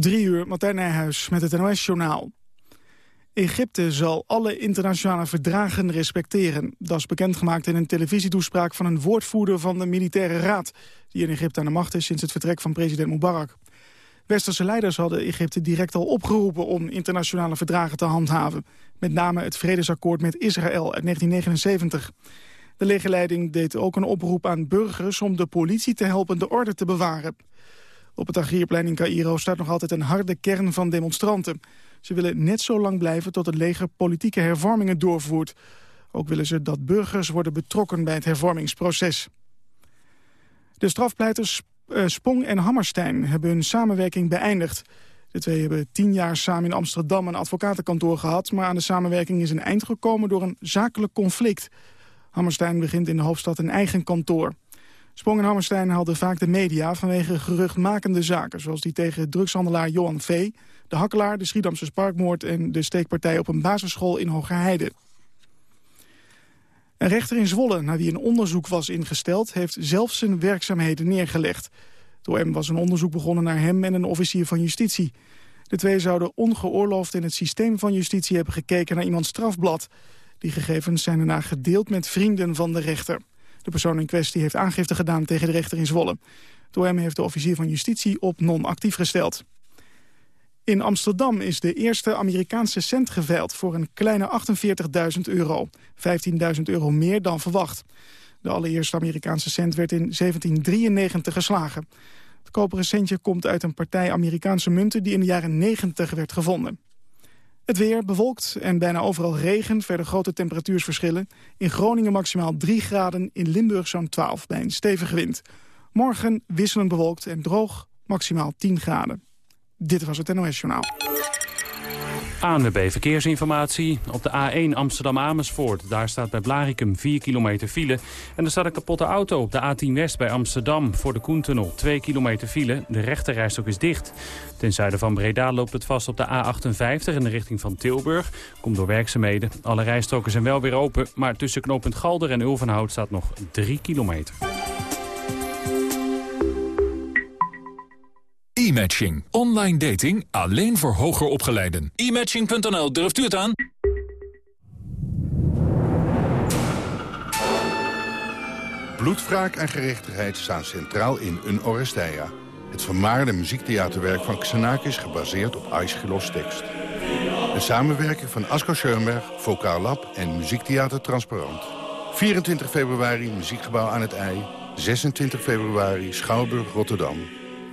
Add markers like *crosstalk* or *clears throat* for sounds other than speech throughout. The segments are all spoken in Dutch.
Drie uur, Martijn Nijhuis met het NOS-journaal. Egypte zal alle internationale verdragen respecteren. Dat is bekendgemaakt in een televisietoespraak van een woordvoerder van de militaire raad... die in Egypte aan de macht is sinds het vertrek van president Mubarak. Westerse leiders hadden Egypte direct al opgeroepen om internationale verdragen te handhaven. Met name het vredesakkoord met Israël uit 1979. De legerleiding deed ook een oproep aan burgers om de politie te helpen de orde te bewaren. Op het Agrierplein in Cairo staat nog altijd een harde kern van demonstranten. Ze willen net zo lang blijven tot het leger politieke hervormingen doorvoert. Ook willen ze dat burgers worden betrokken bij het hervormingsproces. De strafpleiters uh, Spong en Hammerstein hebben hun samenwerking beëindigd. De twee hebben tien jaar samen in Amsterdam een advocatenkantoor gehad... maar aan de samenwerking is een eind gekomen door een zakelijk conflict. Hammerstein begint in de hoofdstad een eigen kantoor. Spong en Hammerstein vaak de media vanwege geruchtmakende zaken... zoals die tegen drugshandelaar Johan V., de hakkelaar, de Schiedamse sparkmoord... en de steekpartij op een basisschool in Hogerheide. Een rechter in Zwolle, naar wie een onderzoek was ingesteld... heeft zelf zijn werkzaamheden neergelegd. Door hem was een onderzoek begonnen naar hem en een officier van justitie. De twee zouden ongeoorloofd in het systeem van justitie hebben gekeken naar iemands strafblad. Die gegevens zijn daarna gedeeld met vrienden van de rechter. De persoon in kwestie heeft aangifte gedaan tegen de rechter in Zwolle. Door hem heeft de officier van justitie op non-actief gesteld. In Amsterdam is de eerste Amerikaanse cent geveild voor een kleine 48.000 euro. 15.000 euro meer dan verwacht. De allereerste Amerikaanse cent werd in 1793 geslagen. Het koperen centje komt uit een partij Amerikaanse munten die in de jaren 90 werd gevonden. Het weer bewolkt en bijna overal regen, verder grote temperatuursverschillen. In Groningen maximaal 3 graden, in Limburg zo'n 12 bij een stevige wind. Morgen wisselend bewolkt en droog, maximaal 10 graden. Dit was het NOS Journaal. ANWB Verkeersinformatie. Op de A1 Amsterdam-Amersfoort. Daar staat bij Blaricum 4 kilometer file. En er staat een kapotte auto op de A10 West bij Amsterdam. Voor de Koentunnel 2 kilometer file. De rechterrijstok is dicht. Ten zuiden van Breda loopt het vast op de A58 in de richting van Tilburg. Komt door werkzaamheden. Alle rijstroken zijn wel weer open. Maar tussen knooppunt Galder en Ulvenhout staat nog 3 kilometer. E-matching. Online dating alleen voor hoger opgeleiden. E-matching.nl, durft u het aan? Bloedwraak en gerechtigheid staan centraal in Een Oresteia. Het vermaarde muziektheaterwerk van Xenakis gebaseerd op Aeschylus tekst. Een samenwerking van Asko Schoenberg, Vokaal Lab en Muziektheater Transparant. 24 februari Muziekgebouw aan het IJ. 26 februari Schouwburg Rotterdam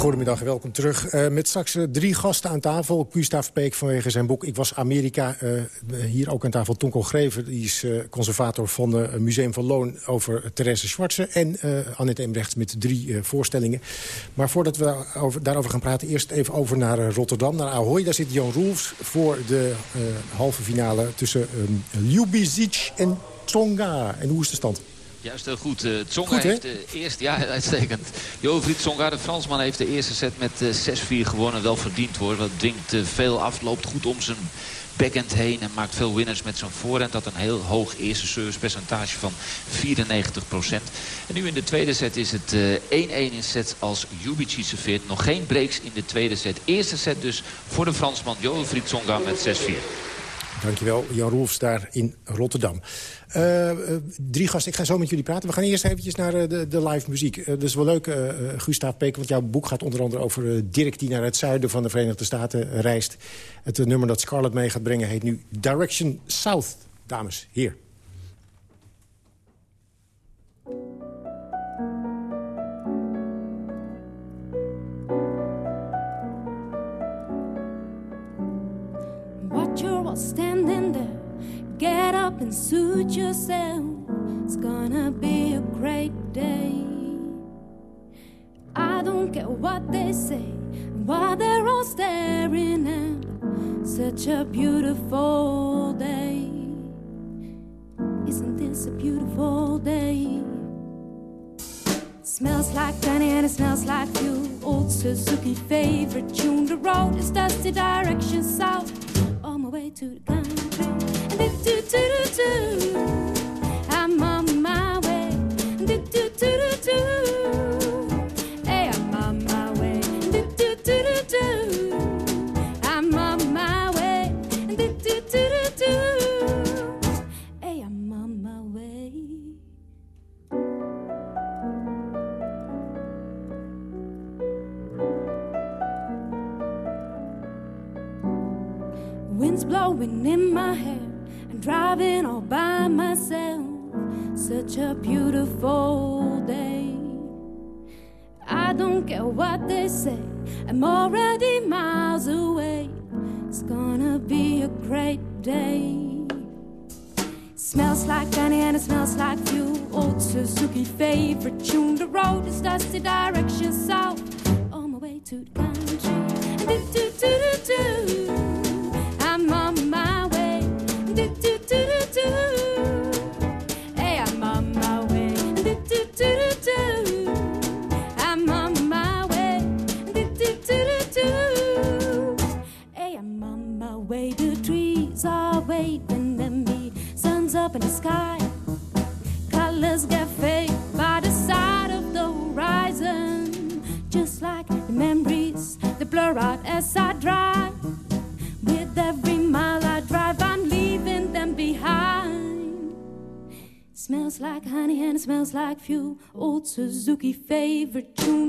Goedemiddag welkom terug. Uh, met straks uh, drie gasten aan tafel. Gustav Peek vanwege zijn boek Ik was Amerika. Uh, hier ook aan tafel Tonko Greven. Die is conservator van het Museum van Loon over Therese Schwarze. En Annette Embrechts met drie voorstellingen. Maar voordat we over, daarover gaan praten, eerst even over naar Rotterdam. Naar Ahoy. Daar zit Jan Roels voor de halve finale tussen Ljubizic en Tsonga. En hoe is de stand? Juist heel goed. Uh, Tsonga heeft de eerste, ja, *laughs* uitstekend. Tsonga, de Fransman, heeft de eerste set met uh, eh, 6-4 gewonnen. Wel verdiend hoor. Dat dwingt uh, veel af, loopt goed om zijn backhand heen en maakt veel winners met zijn voorhand. Dat een heel hoog eerste servicepercentage van 94% En nu in de tweede set is het 1-1 in sets als Jubici serveert. Nog geen breaks in de tweede set. Eerste set dus voor de Fransman Jovrit Tsonga met 6-4. Dankjewel, Jan Roelfs daar in Rotterdam. Uh, drie gasten, ik ga zo met jullie praten. We gaan eerst eventjes naar de, de, live muziek. Dat is wel leuk, Gustav Peek, want jouw boek gaat onder andere over Dirk... die naar het zuiden van de Verenigde Staten reist. Het nummer dat Scarlett mee gaat brengen heet nu Direction South. Dames, hier. you're standing there. Get up and suit yourself. It's gonna be a great day. I don't care what they say, while they're all staring at such a beautiful day. Isn't this a beautiful day? Smells like honey and it smells like you. Old Suzuki favorite tune. The road is dusty, direction south On my way to the do do do do. Suzuki favorite tune.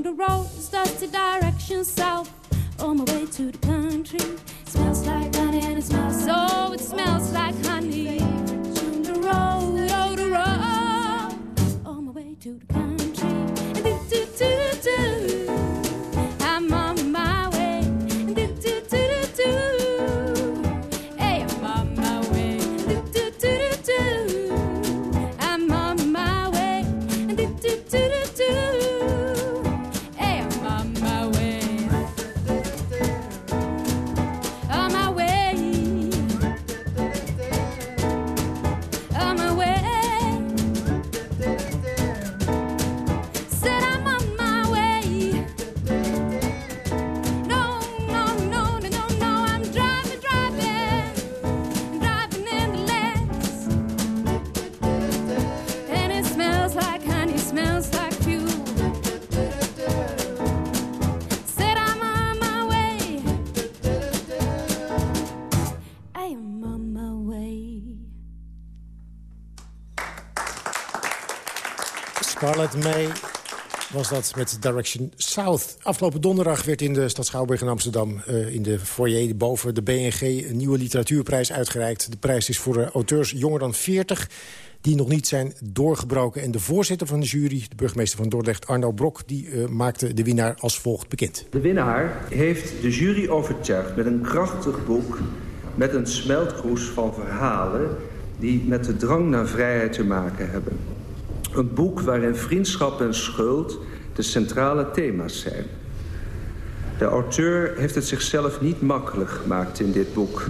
May was dat met Direction South. Afgelopen donderdag werd in de stad Schouwburg in Amsterdam... Uh, in de foyer boven de BNG een nieuwe literatuurprijs uitgereikt. De prijs is voor auteurs jonger dan 40 die nog niet zijn doorgebroken. En de voorzitter van de jury, de burgemeester van Dordrecht, Arno Brok... die uh, maakte de winnaar als volgt bekend. De winnaar heeft de jury overtuigd met een krachtig boek... met een smeltkroes van verhalen... die met de drang naar vrijheid te maken hebben. Een boek waarin vriendschap en schuld de centrale thema's zijn. De auteur heeft het zichzelf niet makkelijk gemaakt in dit boek.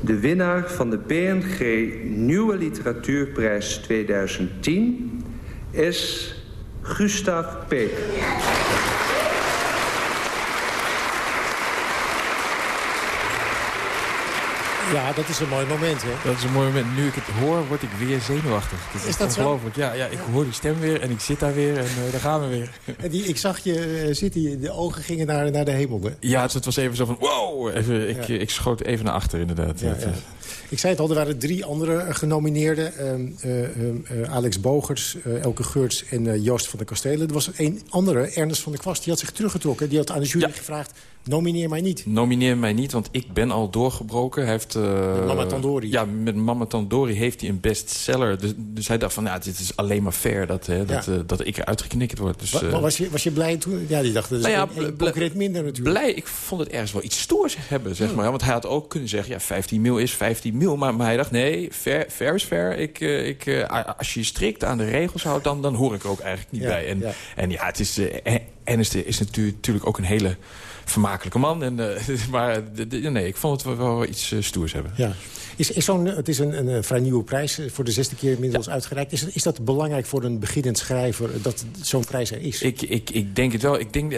De winnaar van de BNG Nieuwe Literatuurprijs 2010 is Gustav Peek. Ja, dat is een mooi moment, hè? Dat is een mooi moment. Nu ik het hoor, word ik weer zenuwachtig. Dat is, Is dat zo? ongelooflijk. Ja, ja, ik hoor die stem weer en ik zit daar weer en eh, daar gaan we weer. *laughs* En die, ik zag je eh, zitten, de ogen gingen naar, naar de hemel, hè? Ja, dus het was even zo van wow. Even, ik, Ja. ik schoot even naar achter, inderdaad. Ja, Dat, ja. eh, Ik zei het al, er waren drie andere genomineerden. Ehm, eh, ehm, eh, Alex Bogers, Elke Geurts en Joost van der Kastelen. Er was een andere, Ernest van der Kwast, die had zich teruggetrokken. Die had aan de jury gevraagd, nomineer mij niet. Nomineer mij niet, want ik ben al doorgebroken. Hij heeft, Met Mama Tandori. Ja, met Mama Tandori heeft hij een bestseller. Dus, dus hij dacht van, ja, dit is alleen maar fair dat, hè, dat, Ja. eh, dat ik eruit geknikkerd word. Dus, eh, was, je, was je blij toen? Ja, die dacht, dat is Nou ja, concreet minder natuurlijk. blij. Ik vond het ergens wel iets stoers hebben, zeg maar. Want hij had ook kunnen zeggen, ja, 15 mil is 15 mil. Maar, maar hij dacht, nee, fair, fair is fair. Ik, ik, als je je strikt aan de regels houdt, dan, dan hoor ik er ook eigenlijk niet bij. En ja. en ja, het is, Ernest is natuurlijk ook een hele vermakelijke man. En, eh, *laughs* maar de- de- nee, ik vond het wel, wel iets eh, stoers hebben. Ja. Is, is zo'n, het is een, een, eh, vrij nieuwe prijs, voor de zesde keer inmiddels uitgereikt. Is, is dat belangrijk voor een beginnend schrijver, dat zo'n prijs er is? Ik, ik, ik denk het wel. Ik denk,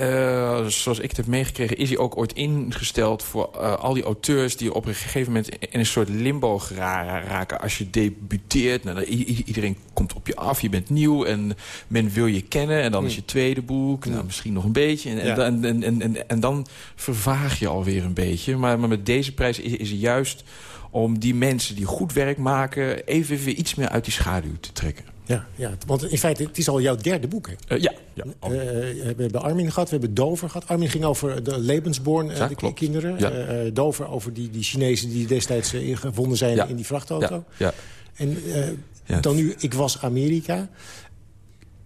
zoals ik het heb meegekregen... is hij ook ooit ingesteld voor al die auteurs... die op een gegeven moment in een soort limbo raken. Als je debuteert, nou, dan, iedereen komt op je af. Je bent nieuw en men wil je kennen. En dan is je tweede boek, nou, misschien nog een beetje. En, en, dan- en, en, en, en dan vervaag je alweer een beetje. Maar, maar met deze prijs is, is het juist om die mensen die goed werk maken... even weer iets meer uit die schaduw te trekken. Ja, ja, want in feite, het is al jouw derde boek, hè? Eh, ja, ja. Eh, we hebben Armin gehad, we hebben Dover gehad. Armin ging over de Levensborn, eh, Ja, de klopt. kinderen. Ja. Eh, eh, Dover over die, die Chinezen die destijds eh, gevonden zijn in die vrachtauto. Ja. En eh, dan nu, ik was Amerika.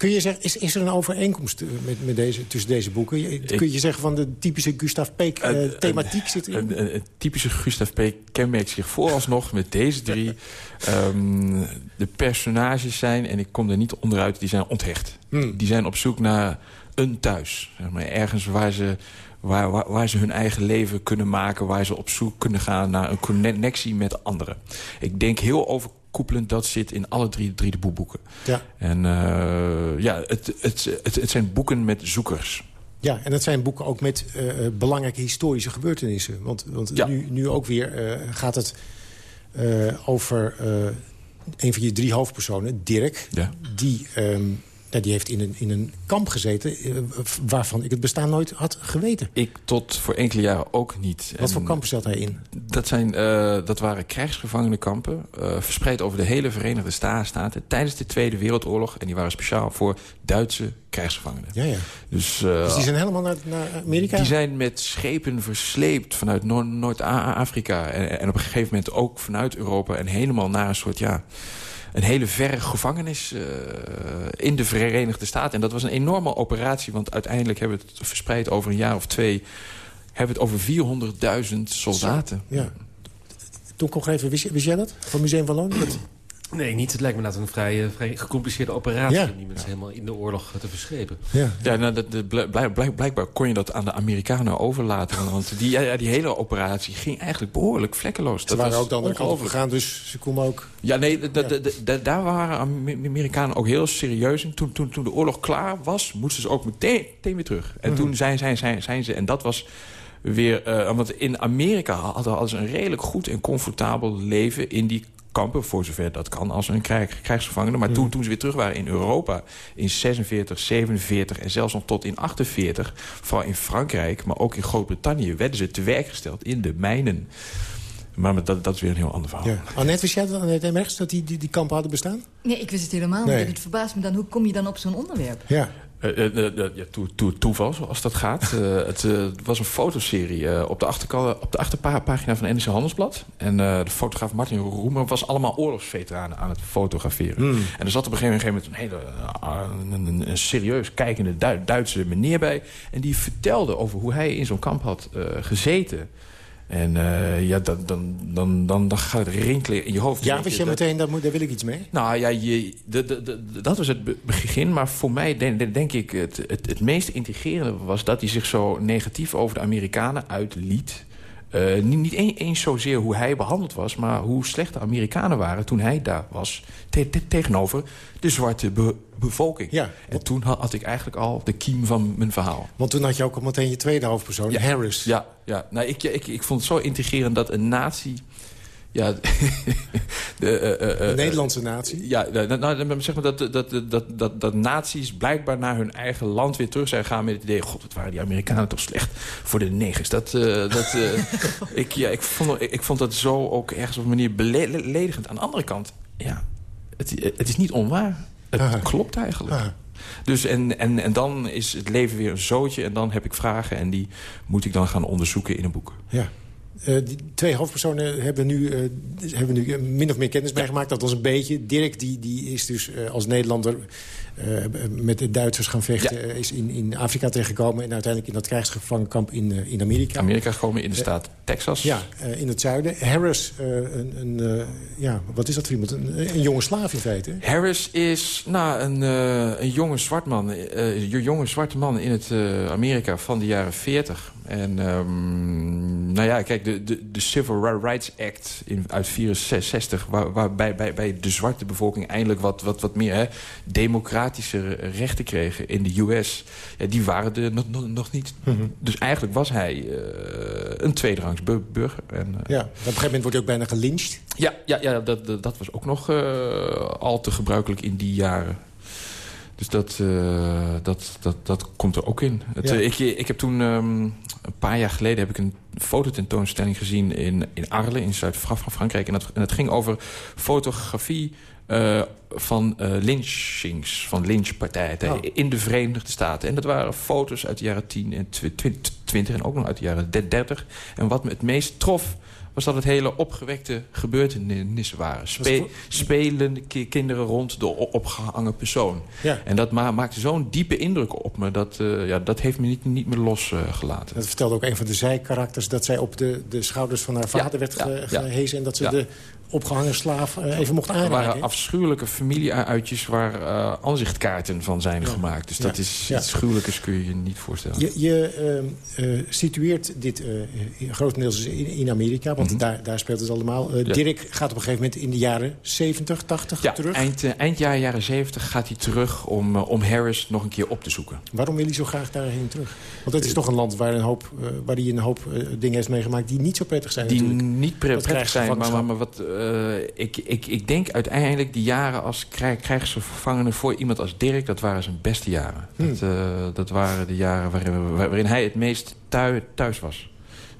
Kun je zeggen, is, is er een overeenkomst eh, met, met deze, tussen deze boeken? Kun je zeggen van de typische Gustav Peek eh, Een- thematiek zit erin? Een, een, een typische Gustav P. kenmerkt zich vooralsnog met deze drie. *laughs* Ehm, de personages zijn, en ik kom er niet onderuit, die zijn onthecht. Hmm. Die zijn op zoek naar een thuis. Zeg maar, ergens waar ze, waar, waar, waar ze hun eigen leven kunnen maken. Waar ze op zoek kunnen gaan naar een connectie met anderen. Ik denk heel overkoepelend dat zit in alle drie, drie de boekboeken. Ja. En eh, ja, het, het, het, het zijn boeken met zoekers. Ja, en dat zijn boeken ook met eh, belangrijke historische gebeurtenissen. Want, want Ja. nu, nu ook weer eh, gaat het over een van je drie hoofdpersonen, Dirk. Ja. Die, ehm, ja, die heeft in een, in een kamp gezeten eh, waarvan ik het bestaan nooit had geweten. Ik tot voor enkele jaren ook niet. Wat voor En- kampen zat hij in? Dat, zijn, eh, dat waren krijgsgevangenenkampen, eh verspreid over de hele Verenigde Sta- Staten... tijdens de Tweede Wereldoorlog. En die waren speciaal voor Duitse krijgsgevangenen. Ja, ja. Dus, Dus die zijn helemaal naar, naar Amerika? die zijn met schepen versleept vanuit Noor- Noord-Afrika. En, en op een gegeven moment ook vanuit Europa. En helemaal naar een soort, ja... Een hele verre gevangenis eh, in de Verenigde Staten. En dat was een enorme operatie. Want uiteindelijk hebben we het verspreid over een jaar of twee... hebben we het over 400.000 soldaten. Ja. Toen kon even, wist jij dat? Van Museum van Loon? *clears throat* Dat- Nee, niet. Het lijkt me inderdaad een vrij, eh, vrij gecompliceerde operatie... Ja. om die mensen helemaal in de oorlog eh, te verschepen. Ja. Ja, nou, dat, dat blijk- blijk- blijk- blijkbaar kon je dat aan de Amerikanen overlaten. Want die, ja, die hele operatie ging eigenlijk behoorlijk vlekkeloos. Ze Dat waren was ook de andere kant op ongelooflijk. gegaan, dus ze konden ook... Ja, nee, daar waren Ame- Amerikanen ook heel serieus in. Toen, toen, toen de oorlog klaar was, moesten ze ook meteen, meteen weer terug. En toen zijn, zijn, zijn, zijn ze... En dat was weer... eh, want in Amerika hadden, hadden ze een redelijk goed en comfortabel leven in die kampen, voor zover dat kan, als een krijg, krijgsgevangene. Maar toen, toen ze weer terug waren in Europa, in 46, 47 en zelfs nog tot in 48... vooral in Frankrijk, maar ook in Groot-Brittannië... werden ze te werk gesteld in de mijnen. Maar dat, dat is weer een heel ander verhaal. Ja. Annette, wist jij dat, Annette Emmerts, dat die, die, die kampen hadden bestaan? Nee, ik wist het helemaal Nee. niet. Het verbaast me dan, hoe kom je dan op zo'n onderwerp? Ja. Eh, eh, eh, ja, toe- toeval, zoals dat gaat. *laughs* Het was een fotoserie op de, achterkant, op de achterpagina van NRC Handelsblad. En de fotograaf Martin Roemer was allemaal oorlogsveteranen aan het fotograferen. Hmm. En er zat op een gegeven moment een hele een, een, een serieus kijkende Du- Duitse meneer bij. En die vertelde over hoe hij in zo'n kamp had gezeten. En eh, ja, dan, dan, dan, dan, dan gaat het rinkelen in je hoofd. Ja, wist je, je dat- meteen, daar, moet, daar wil ik iets mee? nou ja, je, de, de, de- dat was het be- begin. Maar voor mij denk, denk ik het, het, het meest intrigerende was... dat hij zich zo negatief over de Amerikanen uitliet. Eh, niet niet een- eens zozeer hoe hij behandeld was... maar hoe slecht de Amerikanen waren toen hij daar was... te- te- tegenover de zwarte be- bevolking. Ja. En toen had, had ik eigenlijk al de kiem van mijn verhaal. Want toen had je ook al meteen je tweede hoofdpersoon, Ja. Harris. Ja, ja. Nou, ik, ik, ik vond het zo intrigerend dat een natie Ja, *laughs* de, uh, uh, Nederlandse natie? Ja, nou, zeg maar dat, dat, dat, dat, dat nazi's blijkbaar naar hun eigen land weer terug zijn gegaan... met het idee, god, wat waren die Amerikanen toch slecht voor de negers. Dat, dat, *laughs* ik, ja, ik, vond, ik, ik, vond dat zo ook ergens op een manier beledigend. Aan de andere kant, ja, het, het is niet onwaar. Het klopt eigenlijk. Dus en, en, en dan is het leven weer een zootje en dan heb ik vragen... en die moet ik dan gaan onderzoeken in een boek. Ja. Uh, die twee hoofdpersonen hebben nu, uh, hebben nu min of meer kennis bijgemaakt. Dat was een beetje. Dirk die, die is dus uh, als Nederlander met de Duitsers gaan vechten. is in, in Afrika terechtgekomen. En uiteindelijk in dat krijgsgevangenkamp in, in Amerika. Amerika gekomen in de staat Texas. Ja, in het zuiden. Harris, een, een ja, wat is dat voor iemand? Een, een, jonge slaaf in feite. Harris is nou, een, een jonge, zwart man, een jonge zwarte man in het Amerika van de jaren 40. En um, nou ja, kijk, de, de, de Civil Rights Act in, uit 64... Waar, waarbij bij, bij de zwarte bevolking eindelijk wat, wat, wat meer hè, democratische rechten kregen in de US... Ja, die waren er nog, nog, nog niet. Mm -hmm. Dus eigenlijk was hij uh, een tweederangs burger. En, uh, ja, op een gegeven moment wordt hij ook bijna gelyncht. Ja, ja, ja dat, dat, dat was ook nog uh, al te gebruikelijk in die jaren. Dus dat, uh, dat, dat, dat komt er ook in. Het, ja. uh, ik, ik heb toen, um, een paar jaar geleden... heb ik een fototentoonstelling gezien in, in Arles, in Zuid-Frankrijk. En dat, en dat ging over fotografie uh, van lynchings, van lynchpartijen oh. in de Verenigde Staten. En dat waren foto's uit de jaren 10 en 20 en ook nog uit de jaren 30. En wat me het meest trof was dat het hele opgewekte gebeurtenissen waren. Spe spelende kinderen rond de opgehangen persoon. Ja. En dat ma maakte zo'n diepe indruk op me. Dat, uh, ja, dat heeft me niet, niet meer losgelaten. Uh, dat vertelde ook een van de zijkarakters... dat zij op de, de schouders van haar vader ja, werd ge ja, gehezen... en dat ze de opgehangen slaaf uh, even mocht aanraken. Er waren afschuwelijke familieuitjes waar uh, aanzichtkaarten van zijn ja. gemaakt. Dus dat is iets gruwelijkers kun je je niet voorstellen. Je, je uh, situeert dit grotendeels in, in Amerika, want mm -hmm. daar, daar speelt het allemaal. Dirk gaat op een gegeven moment in de jaren 70, 80 ja, terug. Eind, eind jaren, jaren 70 gaat hij terug om, om Harris nog een keer op te zoeken. Waarom wil hij zo graag daarheen terug? Want het is toch een land waar, een hoop, waar hij een hoop dingen heeft meegemaakt... die niet zo prettig zijn Die natuurlijk. niet prettig zijn, maar, maar, maar wat... Uh, ik, ik, ik denk uiteindelijk die jaren als krijgsgevangene voor iemand als Dirk... dat waren zijn beste jaren. Hmm. Dat, uh, dat waren de jaren waarin, waarin hij het meest thuis, thuis was.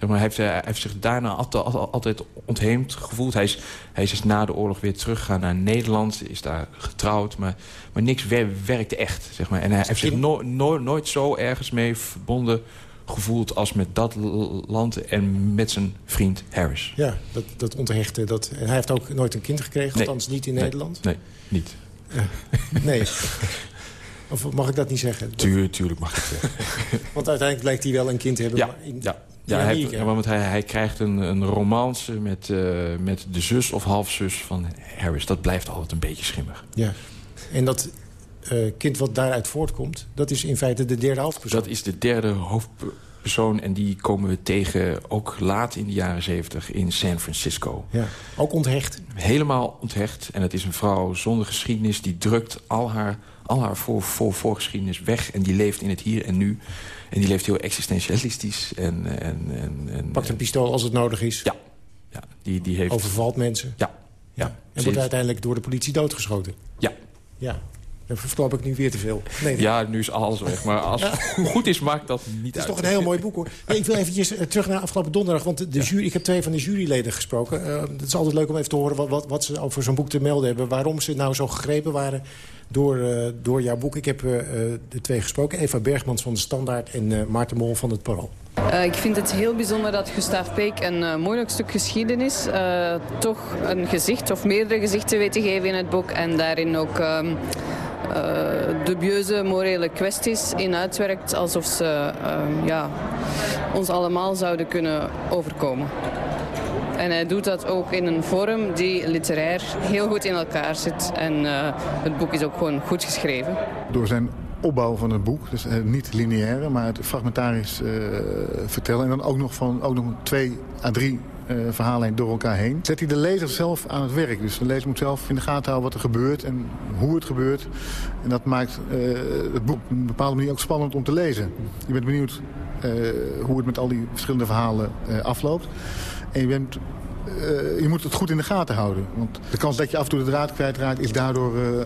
Maar hij, heeft, hij heeft zich daarna altijd, altijd ontheemd gevoeld. Hij is, hij is dus na de oorlog weer teruggegaan naar Nederland. Is daar getrouwd, maar, maar niks wer, werkte echt. Zeg maar. En hij heeft zich no, no, nooit zo ergens mee verbonden gevoeld als met dat land en met zijn vriend Harris. Ja, dat, dat onthechten. Dat, en hij heeft ook nooit een kind gekregen, nee. althans niet in nee. Nederland? Nee, niet. Uh, nee. *laughs* Of mag ik dat niet zeggen? Tuur, tuurlijk mag ik zeggen. *laughs* Want uiteindelijk blijkt hij wel een kind te hebben. Ja, in, ja. Ja, hij, heeft, want hij, hij krijgt een, een romance met, uh, met de zus of halfzus van Harris. Dat blijft altijd een beetje schimmig. Ja, en dat kind wat daaruit voortkomt... dat is in feite de derde hoofdpersoon. Dat is de derde hoofdpersoon en die komen we tegen ook laat in de jaren zeventig in San Francisco. Ja, ook onthecht? Helemaal onthecht. En het is een vrouw zonder geschiedenis die drukt al haar, al haar voor, voor, voorgeschiedenis weg... en die leeft in het hier en nu... En die leeft heel existentialistisch. En, en, en, en, Pakt een pistool als het nodig is. Ja. ja die, die heeft... Overvalt mensen. Ja. ja. En wordt uiteindelijk door de politie doodgeschoten. Ja. Ja. Dan verklap ik nu weer te veel. Nee, nee. Ja, nu is alles weg. Maar als het goed is, maakt dat niet uit. Het is toch een heel mooi boek, hoor. Nee, ik wil eventjes terug naar afgelopen donderdag. Want de jury, ik heb twee van de juryleden gesproken. Uh, het is altijd leuk om even te horen wat, wat, wat ze over zo'n boek te melden hebben. Waarom ze nou zo gegrepen waren door, uh, door jouw boek. Ik heb uh, de twee gesproken. Eva Bergmans van de Standaard en uh, Maarten Mol van het Parool. Uh, ik vind het heel bijzonder dat Gustav Peek een uh, moeilijk stuk geschiedenis... Uh, toch een gezicht of meerdere gezichten weet te geven in het boek. En daarin ook um, dubieuze morele kwesties in uitwerkt... alsof ze ja, ons allemaal zouden kunnen overkomen. En hij doet dat ook in een vorm die literair heel goed in elkaar zit. En uh, het boek is ook gewoon goed geschreven. Door zijn opbouw van het boek, dus uh, niet lineaire, maar het fragmentarisch uh, vertellen... en dan ook nog, van, ook nog twee à drie verhalen door elkaar heen... zet hij de lezer zelf aan het werk. Dus de lezer moet zelf in de gaten houden wat er gebeurt en hoe het gebeurt. En dat maakt het boek op een bepaalde manier ook spannend om te lezen. Je bent benieuwd hoe het met al die verschillende verhalen afloopt. En je bent eh, je moet het goed in de gaten houden. Want de kans dat je af en toe de draad kwijtraakt is daardoor uh, uh,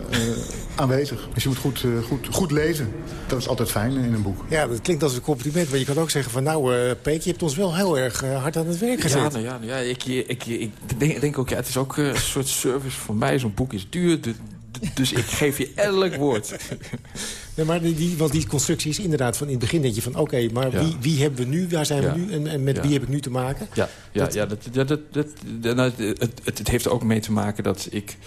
aanwezig. Dus je moet goed, goed, goed lezen. Dat is altijd fijn in een boek. Ja, dat klinkt als een compliment. Maar je kan ook zeggen van nou, Peek, je hebt ons wel heel erg hard aan het werk gezet. Ja, nou, ja, ja ik, ik, ik, denk, denk, ook, ja, het is ook een soort service voor mij. Zo'n boek is duur, dus ik geef je elk woord. Nee, maar die, want die constructie is inderdaad van in het begin denk je van... oké, maar wie, wie hebben we nu, waar zijn we nu en, en met wie heb ik nu te maken? Ja, ja, dat, ja dat, dat, dat, dat, nou, het, het heeft er ook mee te maken dat ik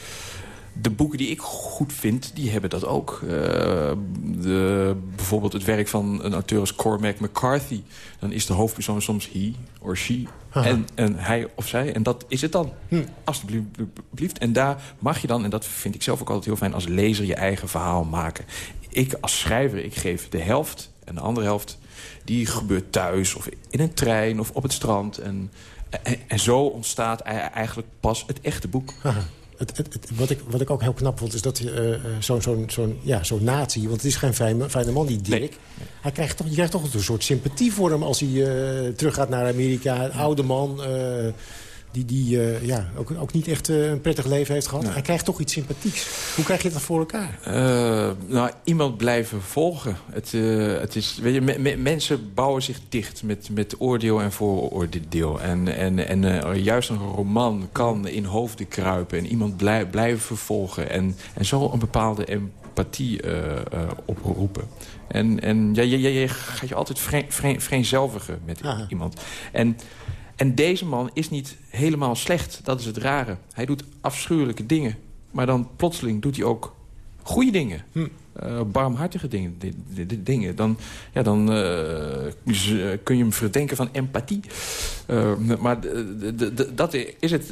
de boeken die ik goed vind, die hebben dat ook. Uh, de, bijvoorbeeld het werk van een auteur als Cormac McCarthy. Dan is de hoofdpersoon soms he or she. En, en hij of zij. En dat is het dan. Hm. Alsjeblieft. En daar mag je dan, en dat vind ik zelf ook altijd heel fijn... als lezer je eigen verhaal maken. Ik als schrijver, ik geef de helft. En de andere helft, die gebeurt thuis of in een trein of op het strand. En, en, en zo ontstaat eigenlijk pas het echte boek. *laughs* Aha het, het, wat, ik, wat ik ook heel knap vond, is dat uh, zo'n zo zo ja, zo nazi... want het is geen fijne, fijne man, die Dirk. Hij krijgt toch, je krijgt toch een soort sympathie voor hem... als hij uh, terug gaat naar Amerika. Een oude man... Uh, die, die uh, ja, ook, ook niet echt uh, een prettig leven heeft gehad. Hij krijgt toch iets sympathieks. Hoe krijg je dat voor elkaar? Uh, nou, iemand blijven volgen. Het, het is, weet je, me, mensen bouwen zich dicht met, met oordeel en vooroordeel. En, en, en juist een roman kan in hoofden kruipen en iemand blij, blijven volgen. En, en zo een bepaalde empathie oproepen. En, en ja, je, je, je gaat je altijd vereenzelvigen met iemand. En en deze man is niet helemaal slecht. Dat is het rare. Hij doet afschuwelijke dingen. Maar dan plotseling doet hij ook goede dingen. Hm. Uh, barmhartige dingen. dingen. Dan, ja, dan uh, kun je hem verdenken van empathie. Uh, maar dat is het.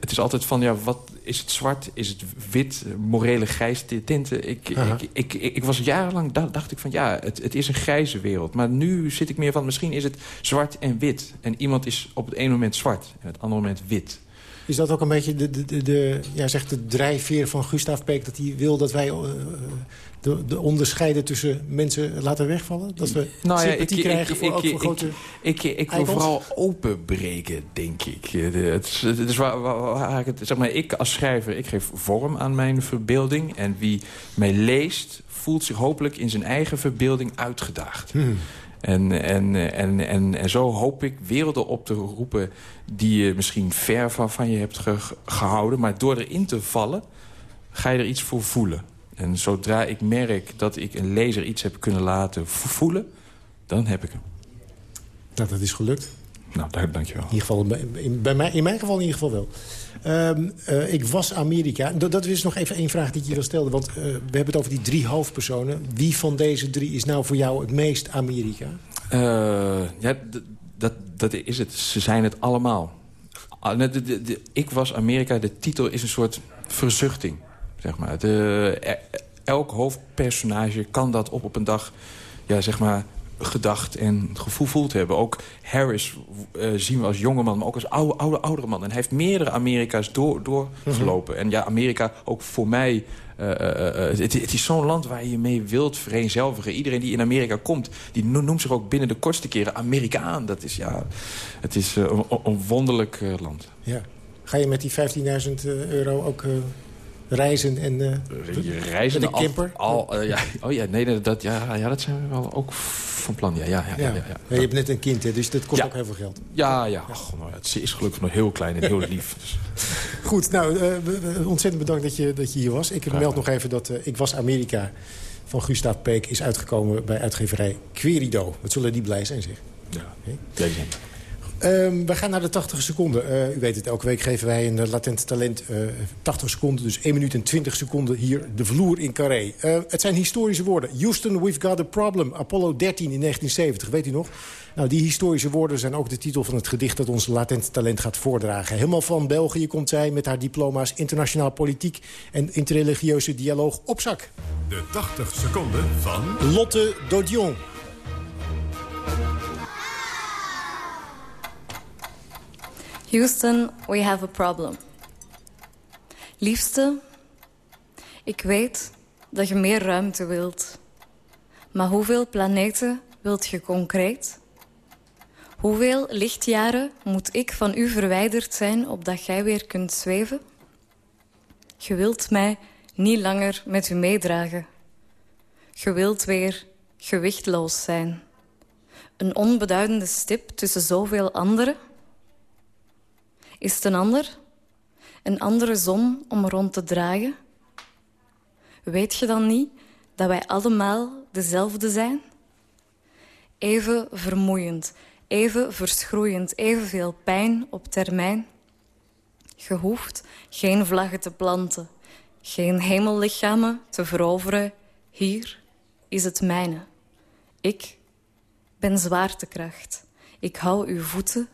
het is altijd van, ja, wat is het zwart? Is het wit? Morele grijs tinten? Ik, ik, ik, ik, was jarenlang, dacht ik van, ja, het, het is een grijze wereld. Maar nu zit ik meer van, misschien is het zwart en wit. En iemand is op het ene moment zwart en op het andere moment wit. Is dat ook een beetje de, de, de, de ja, zegt de drijfveer van Gustav Peek... dat hij wil dat wij uh, de, de, onderscheiden tussen mensen laten wegvallen? Dat we nou ja, sympathie ik, krijgen ik, voor, ook voor grote Ik, ik, ik wil vooral openbreken, denk ik. Het is, het is waar, waar, het, zeg maar, ik als schrijver ik geef vorm aan mijn verbeelding. En wie mij leest, voelt zich hopelijk in zijn eigen verbeelding uitgedaagd. Hmm. En, en, en, en, en zo hoop ik werelden op te roepen die je misschien ver van, van je hebt gehouden. Maar door erin te vallen ga je er iets voor voelen. En zodra ik merk dat ik een lezer iets heb kunnen laten voelen... dan heb ik hem. Nou, dat is gelukt. Nou, dank je wel. In, ieder geval, in, bij mij, in mijn geval in ieder geval wel. Um, uh, ik was Amerika. Dat, dat is nog even één vraag die ik je wil stelde. Want uh, we hebben het over die drie hoofdpersonen. Wie van deze drie is nou voor jou het meest Amerika? Uh, ja, dat, dat is het. Ze zijn het allemaal. Ah, de, de, de, ik was Amerika. De titel is een soort verzuchting. Zeg maar. De, elk hoofdpersonage kan dat op op een dag ja, zeg maar, gedacht en gevoeld hebben. Ook Harris uh, zien we als jongeman, maar ook als oude, oude, oudere man. En hij heeft meerdere Amerika's door, doorgelopen. En ja, Amerika ook voor mij... Uh, uh, het, het, is zo'n land waar je mee wilt vereenzelvigen. Iedereen die in Amerika komt, die noemt zich ook binnen de kortste keren Amerikaan. Dat is, ja, het is een, een wonderlijk land. Ja. Ga je met die 15.000 euro ook reizen en uh, reizen de camper? Al, al uh, ja. Oh ja, nee, dat, ja, ja, dat zijn we wel ook van plan. Ja, ja, ja, ja. ja, ja. je hebt net een kind, hè, dus dat kost ook heel veel geld. Ja, ja. Goh, nou, het is gelukkig nog heel klein en heel lief. Dus. *laughs* Goed, nou, uh, ontzettend bedankt dat je, dat je hier was. Ik meld nog even dat Ik Was Amerika van Gustav Peek is uitgekomen bij uitgeverij Querido. Wat zullen die blij zijn, zeg. Ja, okay. Um, we gaan naar de 80 seconden. Uh, u weet het, elke week geven wij een uh, latent talent uh, 80 seconden. Dus 1 minuut en 20 seconden hier de vloer in Carré. het zijn historische woorden. Houston, we've got a problem. Apollo 13 in 1970, weet u nog? Nou, die historische woorden zijn ook de titel van het gedicht... dat ons latent talent gaat voordragen. Helemaal van België komt zij met haar diploma's... internationaal politiek en interreligieuze dialoog op zak. De 80 seconden van... Lotte Dodion. Houston, we have a problem. Liefste, ik weet dat je meer ruimte wilt. Maar hoeveel planeten wilt je concreet? Hoeveel lichtjaren moet ik van u verwijderd zijn... opdat gij weer kunt zweven? Je wilt mij niet langer met u meedragen. Je wilt weer gewichtloos zijn. Een onbeduidende stip tussen zoveel anderen? Is het een ander? Een andere zon om rond te dragen? Weet je dan niet dat wij allemaal dezelfde zijn? Even vermoeiend, even verschroeiend, evenveel pijn op termijn. Je hoeft geen vlaggen te planten, geen hemellichamen te veroveren. Hier is het mijne. Ik ben zwaartekracht. Ik hou uw voeten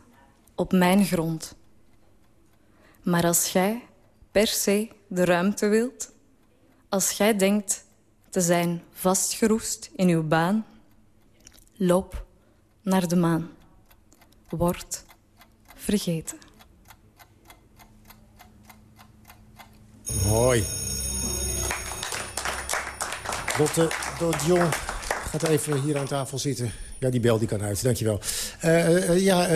op mijn grond. Maar als jij per se de ruimte wilt... als jij denkt te zijn vastgeroest in uw baan... loop naar de maan. Word vergeten. Mooi. Lotte de gaat even hier aan tafel zitten. Ja, die bel die kan uit, dankjewel. Uh, ja,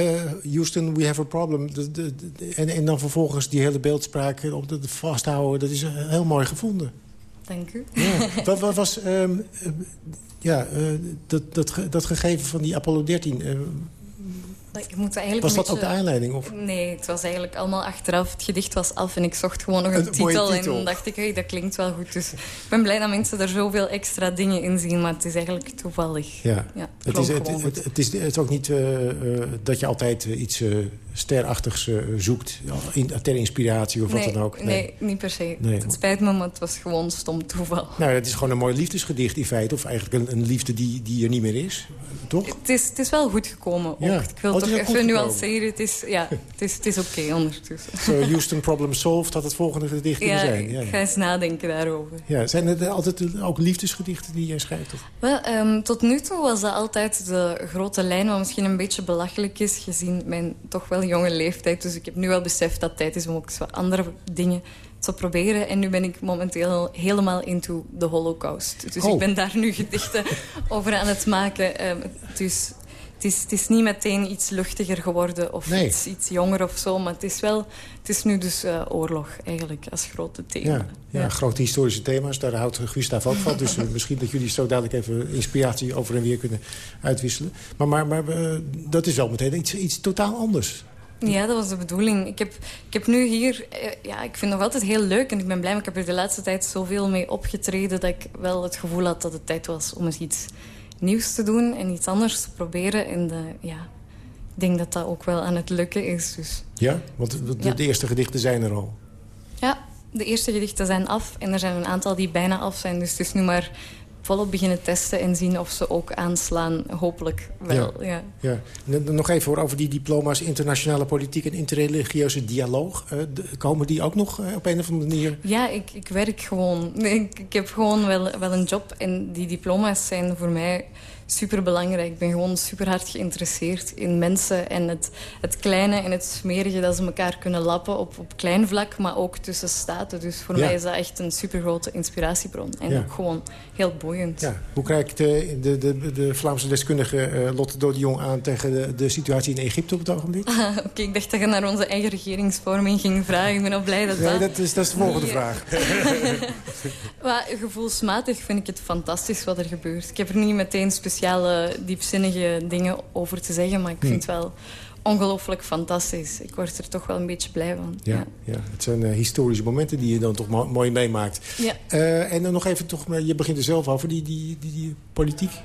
Houston, we have a problem. De, de, de, en, en dan vervolgens die hele beeldspraak op het vasthouden. Dat is heel mooi gevonden. Dank u. Ja. *laughs* wat, wat, was um, ja, dat, dat, dat gegeven van die Apollo 13... Ik moet eigenlijk was dat beetje... ook de aanleiding? Of? Nee, het was eigenlijk allemaal achteraf. Het gedicht was af en ik zocht gewoon nog een, een titel, titel. En dacht ik, hey, dat klinkt wel goed. Dus ik ben blij dat mensen er zoveel extra dingen in zien. Maar het is eigenlijk toevallig. Ja. ja het, is, het, het, het, is, het is ook niet uh, uh, dat je altijd uh, iets sterachtigs zoekt. In, ter inspiratie of nee, wat dan ook. Nee, nee niet per se. Nee. Het spijt me, maar het was gewoon stom toeval. Nou, het is gewoon een mooi liefdesgedicht in feite. Of eigenlijk een, een liefde die, die er niet meer is. Toch? Het is, het is wel goed gekomen. Ook. Ja. Ik wil toch even nuanceren. Het is, ja, het is, het is oké okay ondertussen. So Houston Problem Solved had het volgende gedicht ja, kunnen zijn. Ja, ga eens nadenken daarover. Ja, zijn het altijd ook liefdesgedichten die jij schrijft? Toch? Wel, um, tot nu toe was dat altijd de grote lijn... wat misschien een beetje belachelijk is... gezien mijn toch wel jonge leeftijd. Dus ik heb nu wel beseft dat tijd is om ook andere dingen te proberen. En nu ben ik momenteel helemaal into de holocaust. Dus oh. ik ben daar nu gedichten *laughs* over aan het maken. Um, dus het is, het is niet meteen iets luchtiger geworden of nee. iets, iets jonger of zo. Maar het is, wel, het is nu dus uh, oorlog eigenlijk als grote thema. Ja, ja, ja, grote historische thema's. Daar houdt Gustav ook van. dus uh, *laughs* misschien dat jullie zo dadelijk even inspiratie over en weer kunnen uitwisselen. Maar, maar, maar uh, dat is wel meteen iets, iets totaal anders. Ja, dat was de bedoeling. Ik heb, ik heb nu hier... Ja, ik vind het nog altijd heel leuk. En ik ben blij, maar ik heb er de laatste tijd zoveel mee opgetreden... dat ik wel het gevoel had dat het tijd was om eens iets nieuws te doen en iets anders te proberen. En de, ja, ik denk dat dat ook wel aan het lukken is. Dus. Ja? Want de, de, Ja. de eerste gedichten zijn er al. Ja, de eerste gedichten zijn af en er zijn een aantal die bijna af zijn. Dus het is nu maar volop beginnen testen en zien of ze ook aanslaan. Hopelijk wel, ja. ja. Nog even hoor, over die diploma's internationale politiek en interreligieuze dialoog. Uh, de, komen die ook nog uh, op een of andere manier? Ja, ik, ik werk gewoon. Ik, ik heb gewoon wel, wel een job en die diploma's zijn voor mij super belangrijk. Ik ben gewoon super hard geïnteresseerd in mensen en het, het kleine en het smerige dat ze elkaar kunnen lappen op, op klein vlak, maar ook tussen staten. Dus voor Ja. mij is dat echt een super grote inspiratiebron en Ja. ook gewoon heel boeiend. Ja. Hoe kijkt de, de, de, de Vlaamse deskundige uh, Lotte Dodion aan tegen de, de situatie in Egypte op het ogenblik? Ah, *laughs* Oké, ik dacht dat je naar onze eigen regeringsvorming ging vragen. Ik ben al blij dat Nee, dat... dat is, dat is de volgende Nee. vraag. *laughs* Maar gevoelsmatig vind ik het fantastisch wat er gebeurt. Ik heb er niet meteen speciale diepzinnige dingen over te zeggen... maar ik vind het wel ongelooflijk fantastisch. Ik word er toch wel een beetje blij van. Ja, ja. het zijn uh, historische momenten die je dan toch mo mooi meemaakt. Ja. Uh, en dan nog even, toch, je begint er zelf over, die, die, die, die politiek. *laughs*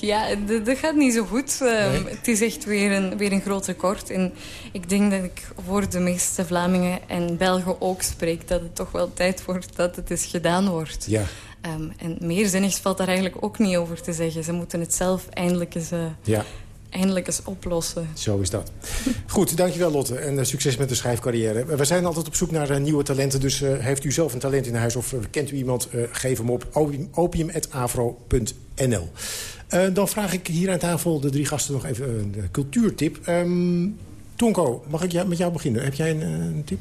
Ja, dat gaat niet zo goed. Nee. Het is echt weer een, weer een groot record. En ik denk dat ik voor de meeste Vlamingen en Belgen ook spreek... dat het toch wel tijd wordt dat het eens gedaan wordt. Ja. Um, en meer zinnigs valt daar eigenlijk ook niet over te zeggen. Ze moeten het zelf eindelijk eens, uh, Ja, eindelijk eens oplossen. zo is dat. Goed, dankjewel Lotte. En uh, succes met de schrijfcarrière. We zijn altijd op zoek naar uh, nieuwe talenten. Dus heeft u zelf een talent in huis of kent u iemand... Geef hem op opium- opium.afro.nl. Dan vraag ik hier aan tafel de drie gasten nog even een cultuurtip. Um, Tonko, mag ik jou, met jou beginnen? Heb jij een, een tip?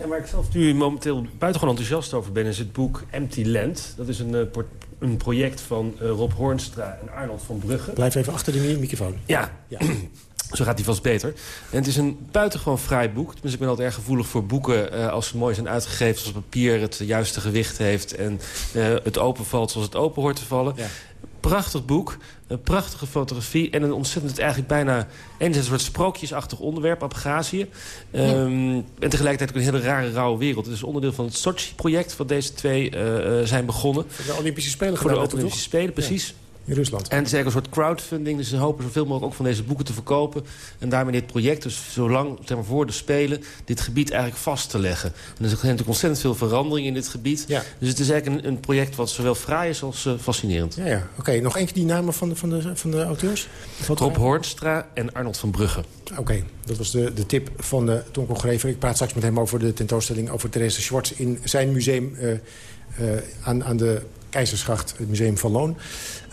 Ja, waar ik zelf nu momenteel buitengewoon enthousiast over ben... is het boek Empty Land. Dat is een, uh, port- een project van uh, Rob Hoornstra en Arnold van Brugge. Blijf even achter de mi- microfoon. Ja. ja. *clears throat* Zo gaat hij vast beter. En het is een buitengewoon fraai boek. Dus ik ben altijd erg gevoelig voor boeken uh, als ze mooi zijn uitgegeven... zoals papier het juiste gewicht heeft... en uh, het open valt zoals het open hoort te vallen. Ja. Prachtig boek, een prachtige fotografie... en een ontzettend eigenlijk bijna... enerzijds een soort sprookjesachtig onderwerp, Abhazie. Um, En tegelijkertijd ook een hele rare, rauwe wereld. Het is onderdeel van het Sochi-project... wat deze twee uh, zijn begonnen. Voor de Olympische Spelen. Voor de Olympische Spelen, precies. In Rusland. En het is eigenlijk een soort crowdfunding. Dus ze hopen zoveel mogelijk ook van deze boeken te verkopen. En daarmee dit project, dus zolang zeg maar, voor de Spelen... dit gebied eigenlijk vast te leggen. En er zijn natuurlijk ontzettend veel verandering in dit gebied. Ja. Dus het is eigenlijk een, een project wat zowel fraai is als uh, fascinerend. Ja, ja. Oké, nog één keer die namen van de, van de, van de auteurs? Rob Hoornstra en Arnold van Brugge. Oké, dat was de, de tip van de Tonko Grever. Ik praat straks met hem over de tentoonstelling over Therese Schwartz... in zijn museum uh, uh, aan, aan de Keizersgracht, het Museum van Loon.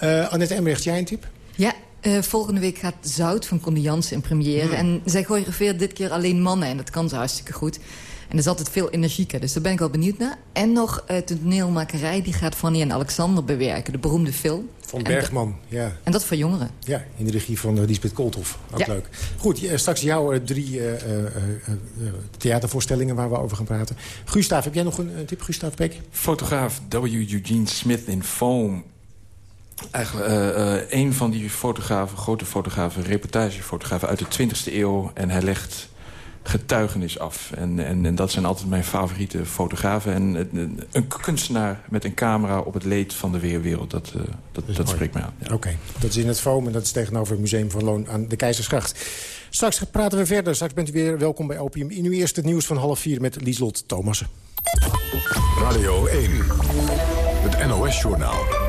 Uh, Annette Embrecht, jij een tip? Ja, uh, volgende week gaat Zout van Conde Jansen in première. Hmm. En zij choreografeert dit keer alleen mannen. En dat kan ze hartstikke goed. En er is altijd veel energieker, dus daar ben ik wel benieuwd naar. En nog uh, toneelmakerij, die gaat Fanny en Alexander bewerken. De beroemde film. Van Bergman, ja. En dat voor jongeren. Ja, in de regie van uh, Lisbeth Kooltof. Ook ja. leuk. Goed, uh, straks jouw uh, drie theatervoorstellingen waar we over gaan praten. Gustav, heb jij nog een, tip, Gustav Peek? Fotograaf W. Eugene Smith in Foam. Eigenlijk uh, een van die fotografen, grote fotografen, reportagefotografen uit de 20e eeuw. En hij legt getuigenis af. En, en, en, dat zijn altijd mijn favoriete fotografen. En een kunstenaar met een camera op het leed van de weerwereld, dat, uh, dat, dat, dat spreekt mij aan. Ja. Oké, okay. dat is in het Foam en dat is tegenover het Museum van Loon aan de Keizersgracht. Straks praten we verder. Straks bent u weer welkom bij Opium. In nu eerst het nieuws van half vier met Lieslot Thomassen. Radio 1, het NOS-journaal.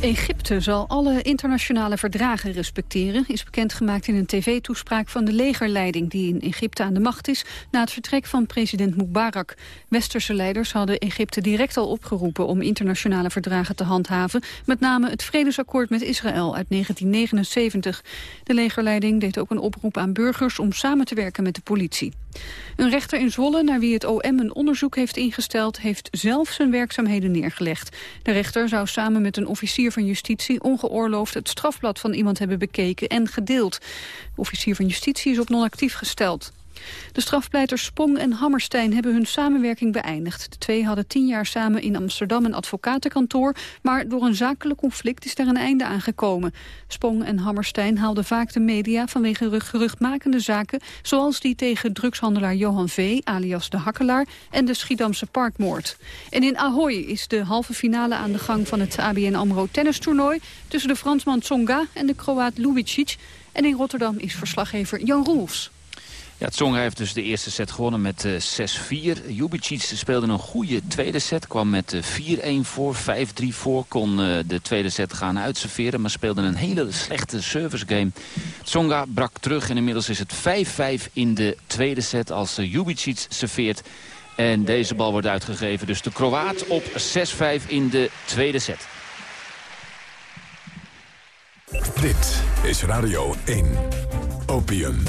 Egypte zal alle internationale verdragen respecteren... is bekendgemaakt in een tv-toespraak van de legerleiding... die in Egypte aan de macht is na het vertrek van president Mubarak. Westerse leiders hadden Egypte direct al opgeroepen... om internationale verdragen te handhaven... met name het vredesakkoord met Israël uit 1979. De legerleiding deed ook een oproep aan burgers... om samen te werken met de politie. Een rechter in Zwolle, naar wie het OM een onderzoek heeft ingesteld... heeft zelf zijn werkzaamheden neergelegd. De rechter zou samen met een officier van justitie... ongeoorloofd het strafblad van iemand hebben bekeken en gedeeld. De officier van justitie is op non-actief gesteld. De strafpleiters Spong en Hammerstein hebben hun samenwerking beëindigd. De twee hadden tien jaar samen in Amsterdam een advocatenkantoor... maar door een zakelijk conflict is er een einde aan gekomen. Spong en Hammerstein haalden vaak de media vanwege geruchtmakende zaken... zoals die tegen drugshandelaar Johan V., alias de Hakkelaar... en de Schiedamse parkmoord. En in Ahoy is de halve finale aan de gang van het ABN AMRO tennistoernooi... tussen de Fransman Tsonga en de Kroaat Lubicic. En in Rotterdam is verslaggever Jan Roels. Ja, Tsonga heeft dus de eerste set gewonnen met uh, 6-4. Jubicic speelde een goede tweede set. Kwam met uh, 4-1 voor, 5-3 voor. Kon uh, de tweede set gaan uitserveren. Maar speelde een hele slechte service game. Tsonga brak terug en inmiddels is het 5-5 in de tweede set als uh, serveert. En deze bal wordt uitgegeven. Dus de Kroaat op 6-5 in de tweede set. Dit is Radio 1. Opium.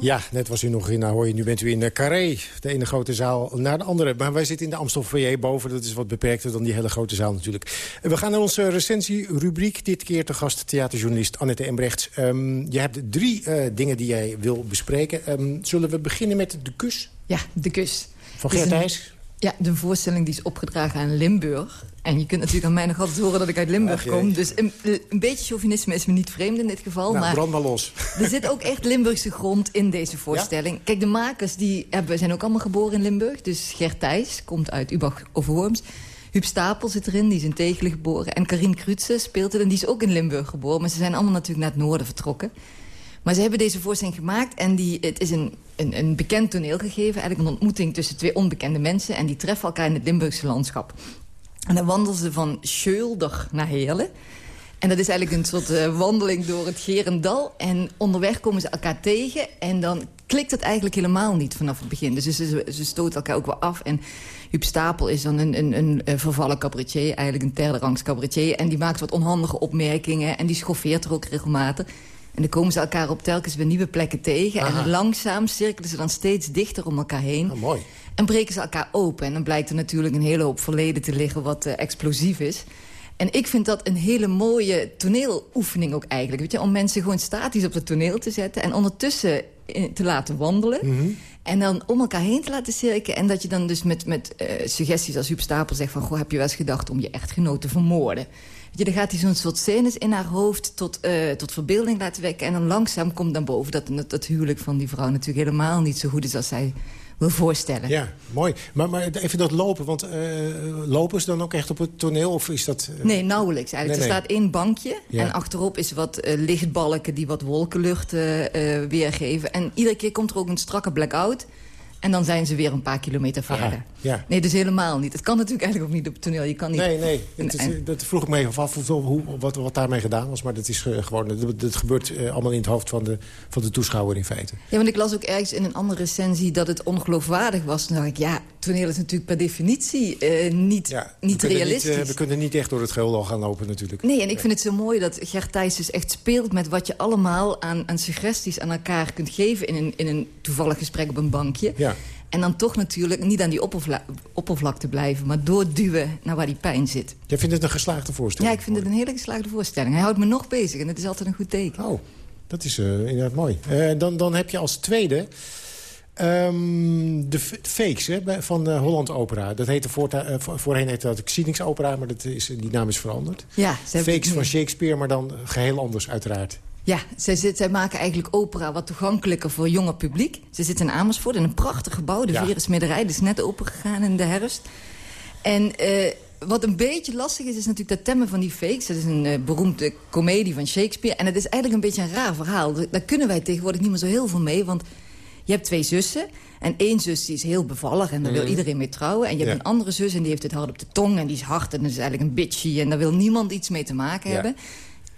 Ja, net was u nog in Ahoy, nu bent u in Carré. De ene grote zaal naar de andere. Maar wij zitten in de Amstel Foyer boven. Dat is wat beperkter dan die hele grote zaal natuurlijk. We gaan naar onze recensierubriek. Dit keer te gast theaterjournalist Annette Embrechts. Um, je hebt drie uh, dingen die jij wil bespreken. Um, zullen we beginnen met De Kus? Ja, De Kus. Van Geert Thijs? Ja, de voorstelling die is opgedragen aan Limburg. En je kunt natuurlijk aan mij nog altijd horen dat ik uit Limburg Ach, kom. Dus een, een, beetje chauvinisme is me niet vreemd in dit geval. Nou, maar brand maar los. *laughs* Er zit ook echt Limburgse grond in deze voorstelling. Ja? Kijk, de makers die hebben, zijn ook allemaal geboren in Limburg. Dus Gert Thijs komt uit Ubach Overhoorns. Huub Stapel zit erin, die is in Tegelen geboren. En Karin Krutse speelt er en die is ook in Limburg geboren. Maar ze zijn allemaal natuurlijk naar het noorden vertrokken. Maar ze hebben deze voorstelling gemaakt en die, het is een, een, een bekend toneel gegeven. Eigenlijk een ontmoeting tussen twee onbekende mensen. En die treffen elkaar in het Limburgse landschap. En dan wandelen ze van Schulder naar Heerlen. En dat is eigenlijk een soort uh, wandeling door het Gerendal. En onderweg komen ze elkaar tegen. En dan klikt het eigenlijk helemaal niet vanaf het begin. Dus ze, ze stoten elkaar ook weer af. En Huub Stapel is dan een, een, een, een vervallen cabaretier. Eigenlijk een derde rangs cabaretier. En die maakt wat onhandige opmerkingen. En die schoffeert er ook regelmatig. En dan komen ze elkaar op telkens weer nieuwe plekken tegen. Aha. En langzaam cirkelen ze dan steeds dichter om elkaar heen. Oh, mooi. En breken ze elkaar open. En dan blijkt er natuurlijk een hele hoop verleden te liggen wat uh, explosief is. En ik vind dat een hele mooie toneeloefening ook eigenlijk. Weet je, om mensen gewoon statisch op het toneel te zetten... en ondertussen te laten wandelen. Mhm. En dan om elkaar heen te laten cirken. En dat je dan dus met, met uh, suggesties als Huub Stapel zegt van... Goh, heb je wel eens gedacht om je echtgenoot te vermoorden? Je, dan gaat hij zo'n soort scènes in haar hoofd tot, uh, tot verbeelding laten wekken. En dan langzaam komt dan boven dat, dat, dat huwelijk van die vrouw... natuurlijk helemaal niet zo goed is als zij wil voorstellen. Ja, mooi. Maar, maar even dat lopen, want uh, lopen ze dan ook echt op het toneel? Of is dat, uh... Nee, nauwelijks eigenlijk. Nee, er staat één bankje Ja. en achterop is wat uh, lichtbalken... die wat wolkenlucht weergeven. En iedere keer komt er ook een strakke blackout... En dan zijn ze weer een paar kilometer Aha, verder. ja. Nee, dus helemaal niet. Het kan natuurlijk eigenlijk ook niet op het toneel. Je kan niet... Nee, nee. Het is, En- dat vroeg ik me even af hoe, hoe, wat, wat daarmee gedaan was. Maar dat is eh, gewoon, dat, dat gebeurt eh, allemaal in het hoofd van de, van de toeschouwer in feite. Ja, want ik las ook ergens in een andere recensie dat het ongeloofwaardig was. Dan dacht ik, ja, toneel is natuurlijk per definitie eh, niet, niet we kunnen realistisch. Niet, eh, we kunnen niet echt door het geheel al gaan lopen natuurlijk. Nee, en ik vind het zo mooi dat Gert Thijs dus echt speelt... met wat je allemaal aan, aan suggesties aan elkaar kunt geven... in een, in een toevallig gesprek op een bankje. Ja. En dan toch natuurlijk niet aan die oppervla oppervlakte blijven... maar doorduwen naar waar die pijn zit. Jij vindt het een geslaagde voorstelling? Ja, ik vind het een hele geslaagde voorstelling. Hij houdt me nog bezig en dat is altijd een goed teken. Oh, dat is eh, inderdaad mooi. Eh, dan, dan heb je als tweede... ehm, de fakes hè, van eh, Holland Opera. Dat heette voorta- eh, voor- voorheen heette dat Opera, maar dat is, die naam is veranderd. Ja, Fakes van Shakespeare, maar dan geheel anders uiteraard. Ja, zij, zit, zij maken eigenlijk opera wat toegankelijker voor jonger publiek. Ze zitten in Amersfoort in een prachtig gebouw. De Ja. Dat is net open gegaan in de herfst. En eh, wat een beetje lastig is, is natuurlijk dat temmen van die fakes. Dat is een eh, beroemde komedie van Shakespeare. En het is eigenlijk een beetje een raar verhaal. Daar daar kunnen wij tegenwoordig niet meer zo heel veel mee. Want je hebt twee zussen. En één zus die is heel bevallig en daar wil Mhm. iedereen mee trouwen. En je hebt Ja. een andere zus en die heeft het hard op de tong. En die is hard en dat is eigenlijk een bitchy. En daar wil niemand iets mee te maken Ja. hebben.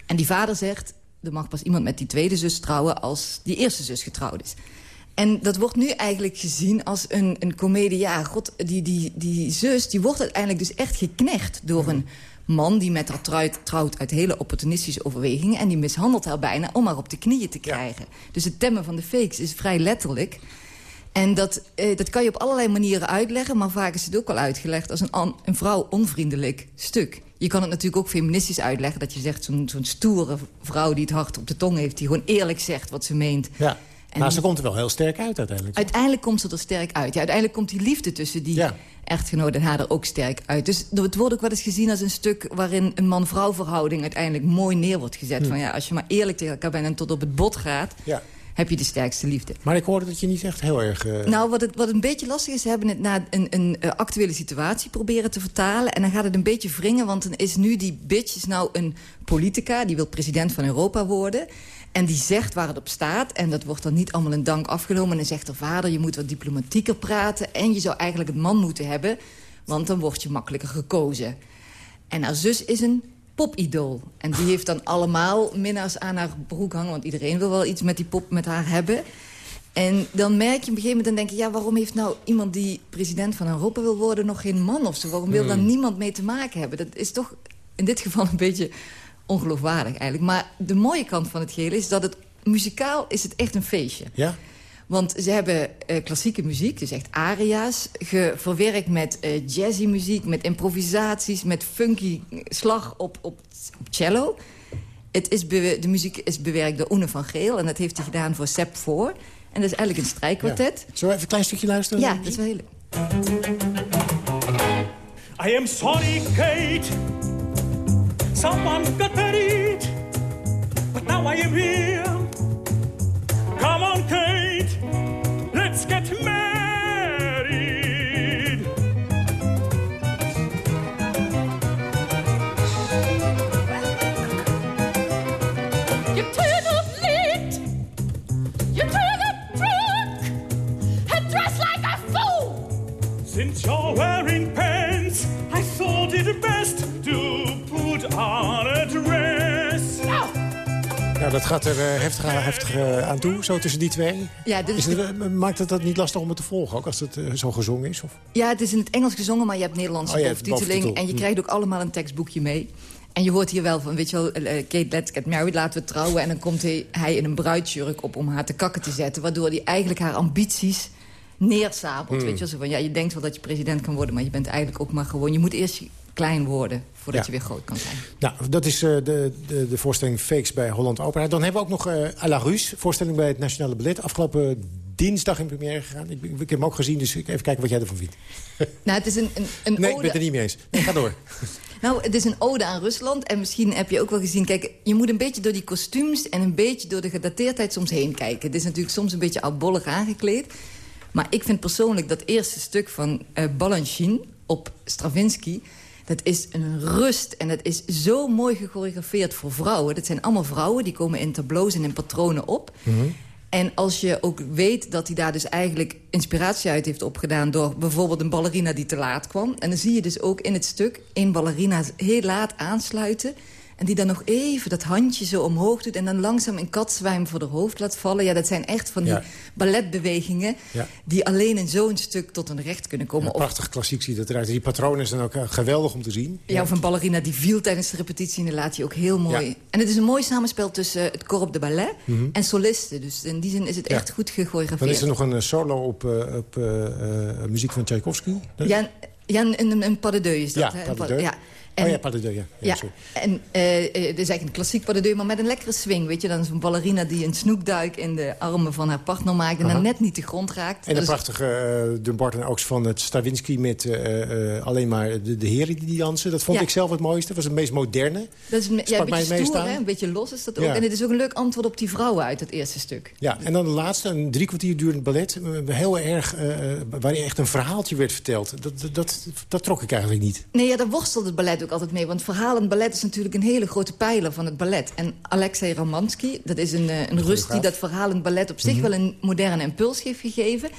En die vader zegt, er mag pas iemand met die tweede zus trouwen... als die eerste zus getrouwd is. En dat wordt nu eigenlijk gezien als een, een komedie. Ja, god, die, die, die zus die wordt uiteindelijk dus echt geknecht... door een man die met haar trouwt, trouwt uit hele opportunistische overwegingen... en die mishandelt haar bijna om haar op de knieën te krijgen. Dus het temmen van de fakes is vrij letterlijk... En dat, eh, dat kan je op allerlei manieren uitleggen... maar vaak is het ook al uitgelegd als een, een vrouw onvriendelijk stuk. Je kan het natuurlijk ook feministisch uitleggen... dat je zegt zo'n zo'n stoere vrouw die het hart op de tong heeft... die gewoon eerlijk zegt wat ze meent. Ja. En maar ze komt er wel heel sterk uit uiteindelijk. Uiteindelijk komt ze er sterk uit. Ja, uiteindelijk komt die liefde tussen die echtgenoot en haar er ook sterk uit. Dus het wordt ook wel eens gezien als een stuk... waarin een man-vrouw verhouding uiteindelijk mooi neer wordt gezet. Hm. Van ja, als je maar eerlijk tegen elkaar bent en tot op het bot gaat... Ja. heb je de sterkste liefde. Maar ik hoorde dat je niet echt heel erg... eh, Nou, wat, het, wat een beetje lastig is, ze hebben het naar een, een eh, actuele situatie proberen te vertalen. En dan gaat het een beetje wringen, want dan is nu die bitch is nou een politica. Die wil president van Europa worden. En die zegt waar het op staat. En dat wordt dan niet allemaal in dank afgenomen. En dan zegt haar vader, je moet wat diplomatieker praten. En je zou eigenlijk het man moeten hebben. Want dan word je makkelijker gekozen. En haar zus is een popidool. En die heeft dan allemaal minnaars aan haar broek hangen. Want iedereen wil wel iets met die pop met haar hebben. En dan merk je op een gegeven moment en denk je... ja, waarom heeft nou iemand die president van Europa wil worden... nog geen man of zo? Waarom wil daar Hmm. niemand mee te maken hebben? Dat is toch in dit geval een beetje ongeloofwaardig eigenlijk. Maar de mooie kant van het geheel is dat het muzikaal is het echt een feestje. Ja? Want ze hebben eh, klassieke muziek, dus echt aria's... verwerkt met eh, jazzy muziek, met improvisaties... met funky slag op, op, op cello. Het is de muziek is bewerkt door Oene van Geel... en dat heeft hij gedaan voor Sep voor. En dat is eigenlijk een strijkkwartet. Zullen we even een klein stukje luisteren? Ja, dat is wel heel I am sorry, Kate. Someone got married, but now I am here. Come on, Kate, let's get married. Nou, dat gaat er eh, heftig, aan, heftig eh, aan toe, zo tussen die twee. Ja, is het, eh, maakt het dat niet lastig om het te volgen, ook als het zo gezongen is? Of? Ja, het is in het Engels gezongen, maar je hebt Nederlandse Oh ja. En je Hm. krijgt ook allemaal een tekstboekje mee. En je hoort hier wel van, weet je wel, Kate, let's get married, laten we trouwen. En dan komt hij, hij in een bruidsjurk op om haar te kakken te zetten. Waardoor hij eigenlijk haar ambities neersabelt. Hmm. Weet je wel, zo van, ja, je denkt wel dat je president kan worden... maar je bent eigenlijk ook maar gewoon... Je moet eerst klein worden voordat Ja. je weer groot kan zijn. Nou, dat is eh, de, de, de voorstelling Fakes bij Holland Opera. Dan hebben we ook nog eh à la Rus, voorstelling bij het Nationale Ballet. Afgelopen dinsdag in première gegaan. Ik, ik, heb hem ook gezien, dus even kijken wat jij ervan vindt. *laughs* Nou, het is een, een, een Nee, ik ben het er niet mee eens. Nee, ga door. *laughs* Nou, het is een ode aan Rusland. En misschien heb je ook wel gezien... Kijk, je moet een beetje door die kostuums... en een beetje door de gedateerdheid soms heen kijken. Het is natuurlijk soms een beetje oudbollig aangekleed. Maar ik vind persoonlijk dat eerste stuk van eh Balanchine op Stravinsky... dat is een rust en dat is zo mooi gechoreografeerd voor vrouwen. Dat zijn allemaal vrouwen, die komen in tableaus en in patronen op... En als je ook weet dat hij daar dus eigenlijk inspiratie uit heeft opgedaan... door bijvoorbeeld een ballerina die te laat kwam. En dan zie je dus ook in het stuk een ballerina heel laat aansluiten... en die dan nog even dat handje zo omhoog doet... en dan langzaam een katzwijm voor haar hoofd laat vallen. Ja, dat zijn echt van die Ja. balletbewegingen... Ja. die alleen in zo'n stuk tot een recht kunnen komen. Ja, prachtig klassiek ziet het eruit. Die patronen zijn ook eh, geweldig om te zien. ja, of een ballerina die viel tijdens de repetitie... en dan laat je ook heel mooi... Ja. En het is een mooi samenspel tussen het corps de ballet Mhm. en solisten. Dus in die zin is het Ja. echt goed gechoreografeerd. Dan is er nog een eh, solo op, eh, op eh, eh, muziek van Tchaikovsky. Ja, ja een, een, een de is dat. Ja, hè? Een de Oh ja, pas de ja. Ja, Ja, sorry. en eh, eh, het is eigenlijk een klassiek pas de deux, maar met een lekkere swing. Weet je, dan is een ballerina die een snoekduik in de armen van haar partner maakt... en dan net niet de grond raakt. En de Dat is- prachtige uh, Dunbarton en Oaks van het Stravinsky... met eh, eh, alleen maar de, de heren die dansen. Dat vond Ja. ik zelf het mooiste. Dat was het meest moderne. Dat is een, ja, een beetje stoer, hè? een beetje los is dat ook. En het is ook een leuk antwoord op die vrouwen uit het eerste stuk. Ja, en dan de laatste, een drie kwartier durend ballet. eh, Heel erg, eh, waarin echt een verhaaltje werd verteld. Dat, dat, dat, dat trok ik eigenlijk niet. Nee, ja, daar worstelt het ballet ook altijd mee. Want verhalend ballet is natuurlijk een hele grote pijler van het ballet. En Alexei Ramansky, dat is een, eh, een Rus die dat verhalend ballet op zich Mhm. wel een moderne impuls heeft gegeven.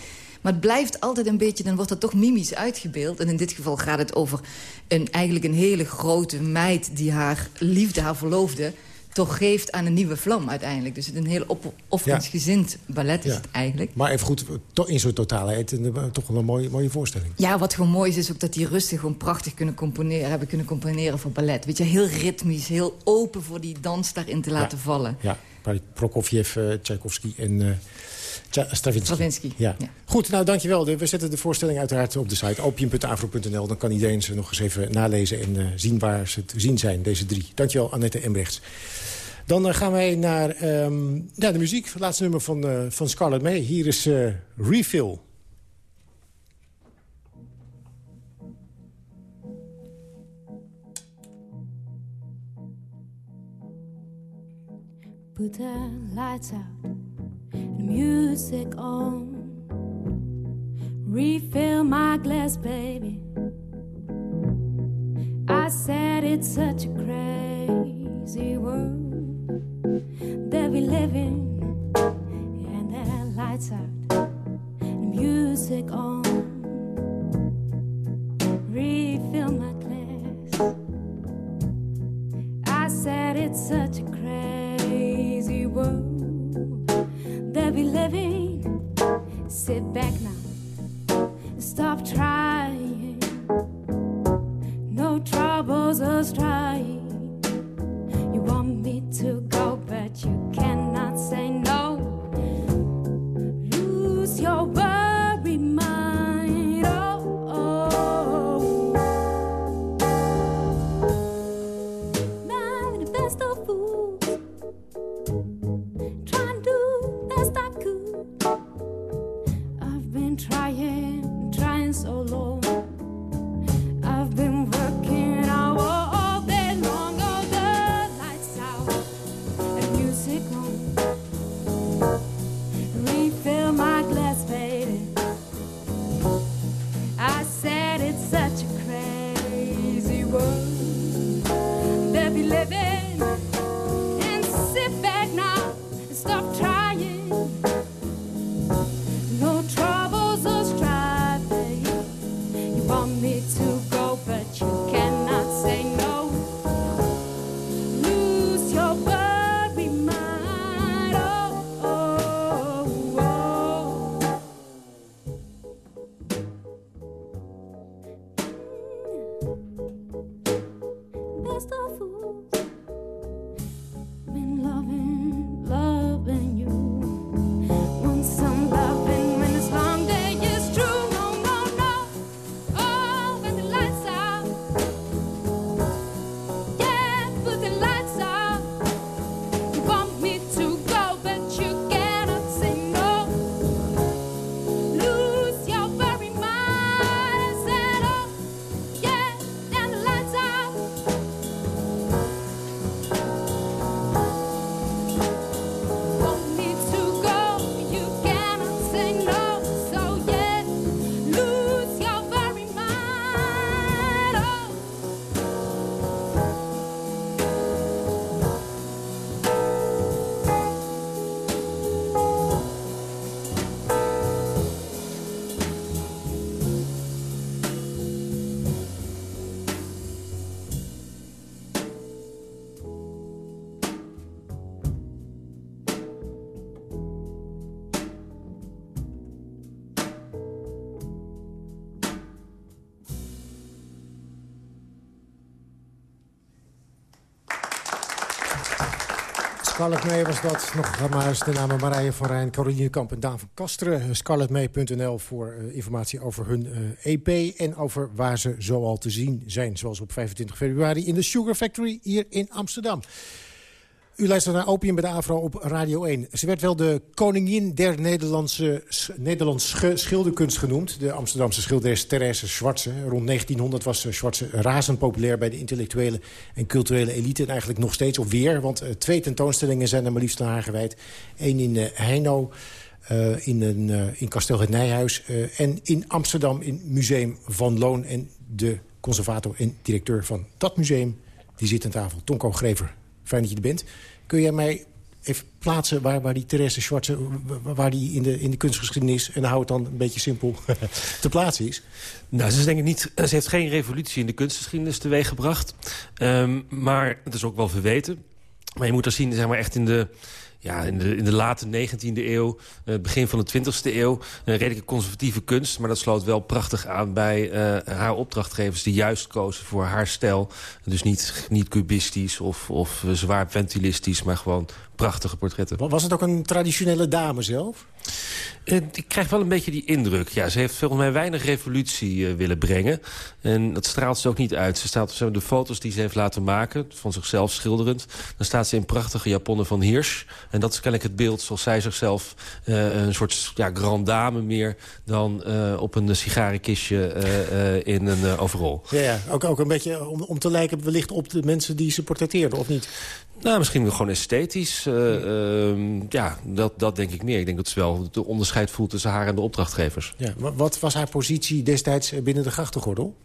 Maar het blijft altijd een beetje, dan wordt dat toch mimisch uitgebeeld. En in dit geval gaat het over een, eigenlijk een hele grote meid... die haar liefde, haar verloofde, toch geeft aan een nieuwe vlam uiteindelijk. Dus het een heel op, offeringsgezind ballet is Ja. het eigenlijk. Maar even goed, in zo'n totaalheid eh, toch wel een mooie, mooie voorstelling. Ja, wat gewoon mooi is, is ook dat die Russen gewoon prachtig kunnen componeren, hebben kunnen componeren voor ballet. Weet je, heel ritmisch, heel open voor die dans daarin te laten vallen. Ja, Prokofjev, eh, Tchaikovsky en eh, Stravinsky. Stravinsky, Ja. ja. Goed, nou dankjewel. We zetten de voorstelling uiteraard op de site opium.afro.nl. Dan kan iedereen ze nog eens even nalezen en eh, zien waar ze te zien zijn, deze drie. Dankjewel, Annette Embrechts. Dan eh, gaan wij naar ehm, ja, de muziek. Het laatste nummer van, eh, van Scarlett May. Hier is eh, Refill. Put the lights out music on. Refill my glass, baby. I said it's such a crazy world that we live in. And the lights out and music on. Refill my glass. I said it's such a crazy world be living. Sit back now, stop trying. No troubles or strife. Scarlett May was dat. Nog maar eens de namen Marije van Rijn, Caroline Kamp en Daan van Kasteren. Scarlettmay.nl voor uh, informatie over hun EP... en over waar ze zoal te zien zijn. Zoals op 25 februari in de Sugar Factory hier in Amsterdam. U luistert naar Opium bij de Afro op Radio 1. Ze werd wel de koningin der Nederlandse, Nederlandse schilderkunst genoemd. De Amsterdamse schilderes Therese Schwarze. Rond 1900 was Schwarze razend populair bij de intellectuele en culturele elite. En eigenlijk nog steeds, of weer. Want uh, twee tentoonstellingen zijn er maar liefst aan haar gewijd. Eén in uh, Heino. In, een, in Kasteel het Nijhuis. En in Amsterdam in Museum Van Loon. En de conservator en directeur van dat museum... die zit aan tafel, Tonko Grever. Fijn dat je er bent. Kun jij mij even plaatsen waar, waar die Therese Schwarze... waar die in de, in de kunstgeschiedenis, en hou het dan een beetje simpel, *laughs* te plaatsen is? Nou, ze, is denk ik niet, ze heeft geen revolutie in de kunstgeschiedenis teweeggebracht. Um, maar het is ook wel verweten. Maar je moet er zien, zeg maar, echt in de ja, in, de, in de late 19e eeuw, uh, begin van de 20e eeuw... een redelijke conservatieve kunst. Maar dat sloot wel prachtig aan bij uh, haar opdrachtgevers... die juist kozen voor haar stijl. Dus niet, niet cubistisch of, of zwaar ventilistisch, maar gewoon prachtige portretten. Was het ook een traditionele dame zelf? Uh, ik krijg wel een beetje die indruk. Ja, ze heeft volgens mij weinig revolutie uh, willen brengen. En dat straalt ze ook niet uit. Ze staat op de foto's die ze heeft laten maken, van zichzelf schilderend. Dan staat ze in prachtige japonnen van Hirsch. En dat is kennelijk het beeld zoals zij zichzelf... Uh, een soort ja, grand dame meer dan op een sigarenkistje in een overal. Ja, ja. Ook, ook een beetje om, om te lijken wellicht op de mensen die ze portretteerden, of niet? Nou, misschien gewoon esthetisch. Uh, uh, ja, dat, dat denk ik meer. Ik denk dat ze wel de onderscheid voelt tussen haar en de opdrachtgevers. Ja, wat was haar positie destijds binnen de grachtengordel?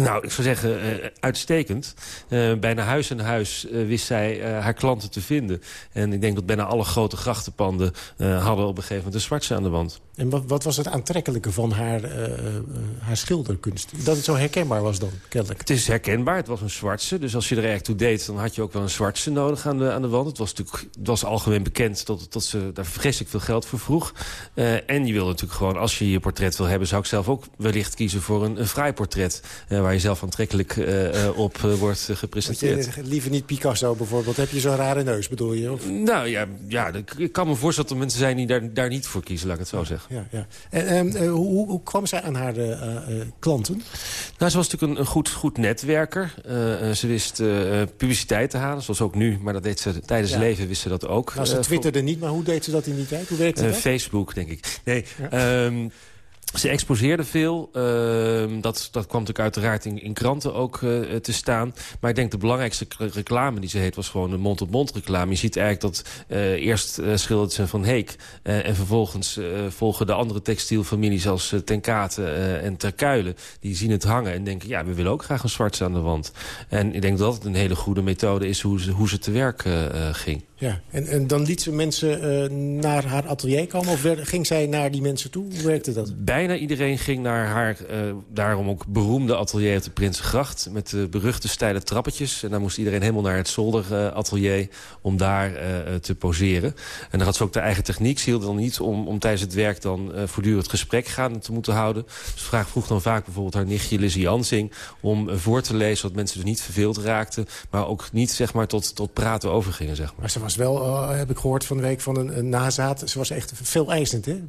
Nou, ik zou zeggen, uh, uitstekend. Uh, bijna huis en huis uh, wist zij haar klanten te vinden. En ik denk dat bijna alle grote grachtenpanden hadden op een gegeven moment een zwartse aan de wand. En wat, wat was het aantrekkelijke van haar, haar schilderkunst? Dat het zo herkenbaar was dan, kennelijk. Het is herkenbaar, het was een zwartse. Dus als je er echt toe deed, dan had je ook wel een zwartse nodig aan de, aan de wand. Het was natuurlijk het was algemeen bekend dat, dat ze daar vreselijk veel geld voor vroeg. en je wil natuurlijk gewoon, als je je portret wil hebben... zou ik zelf ook wellicht kiezen voor een, een fraai portret. Uh, waar je zelf aantrekkelijk uh, uh, op wordt gepresenteerd. Je, liever niet Picasso bijvoorbeeld. Heb je zo'n rare neus, bedoel je? Of? Nou ja, ja, ik kan me voorstellen dat er mensen zijn die daar, daar niet voor kiezen, laat ik het zo zeggen. Ja, ja. En hoe, hoe, kwam zij aan haar klanten? Nou, ze was natuurlijk een, een goed, goed netwerker. ze wist publiciteit te halen, zoals ook nu. Maar dat deed ze tijdens ja. leven, wist ze dat ook. Nou, ze twitterde niet, maar hoe deed ze dat in die tijd? Hoe werkte dat? Facebook, denk ik. Nee, ja. um, ze exposeerde veel. Uh, dat, dat kwam natuurlijk uiteraard in, in kranten ook uh, te staan. Maar ik denk de belangrijkste reclame die ze heet... was gewoon de mond-op-mond reclame. Je ziet eigenlijk dat uh, eerst schildert ze van Heek... en vervolgens volgen de andere textielfamilies als Ten Kate en Terkuilen. Die zien het hangen en denken... ja, we willen ook graag een zwartse aan de wand. En ik denk dat het een hele goede methode is hoe ze, hoe ze te werk ging. Ja, en, en dan liet ze mensen uh, naar haar atelier komen? Of werd, ging zij naar die mensen toe? Hoe werkte dat? Bijna iedereen ging naar haar, uh, daarom ook beroemde atelier op de Prinsengracht... met de beruchte steile trappetjes. En dan moest iedereen helemaal naar het zolderatelier om daar te poseren. En dan had ze ook de eigen techniek. Ze hield dan niet om, om tijdens het werk dan voortdurend gesprek gaan te moeten houden. Dus vraag vroeg dan vaak bijvoorbeeld haar nichtje Lizzie Jansing... om voor te lezen, zodat mensen dus niet verveeld raakten... maar ook niet zeg maar, tot, tot praten overgingen. Zeg maar was wel, uh, heb ik gehoord van de week, van een, een nazaat. Ze was echt veel eisend, hè?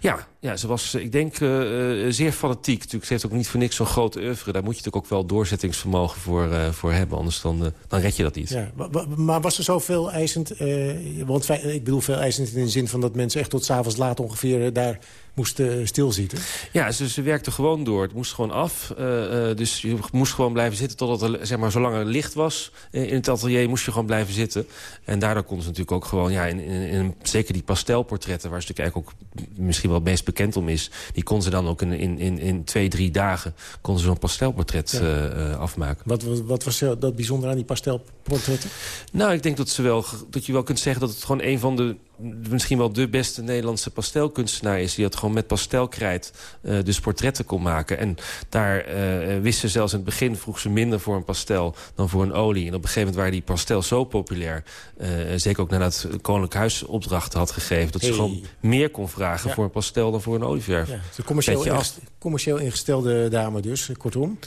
Ja, ja ze was, ik denk, uh, zeer fanatiek. Natuurlijk, ze heeft ook niet voor niks zo'n grote oeuvre. Daar moet je natuurlijk ook wel doorzettingsvermogen voor, voor hebben. Anders dan, dan red je dat niet. Ja, maar was er zoveel eisend? want ik bedoel veel eisend in de zin van dat mensen echt tot s'avonds laat ongeveer daar moesten stilzitten? Ja, ze, ze werkte gewoon door. Het moest gewoon af. Uh, uh, dus je moest gewoon blijven zitten totdat er, zeg maar, zolang er licht was in het atelier, moest je gewoon blijven zitten. En daardoor kon ze natuurlijk ook gewoon, ja, in, in, in zeker die pastelportretten, waar ze natuurlijk eigenlijk ook misschien wel het meest bekend om is, die kon ze dan ook in, in, in, in twee, drie dagen kon ze zo'n pastelportret ja. uh, afmaken. Wat, wat, wat was dat bijzonder aan die pastelportretten? Nou, ik denk dat, ze wel, dat je wel kunt zeggen dat het gewoon een van de misschien wel de beste Nederlandse pastelkunstenaar is... die dat gewoon met pastelkrijt uh, dus portretten kon maken. En daar uh, wist ze zelfs in het begin... vroeg ze minder voor een pastel dan voor een olie. En op een gegeven moment waren die pastel zo populair... Uh, zeker ook nadat het Koninklijk Huis opdrachten had gegeven... dat ze gewoon meer kon vragen voor een pastel dan voor een olieverf. Ja, de commercieel, ingest commercieel ingestelde dame dus, kortom.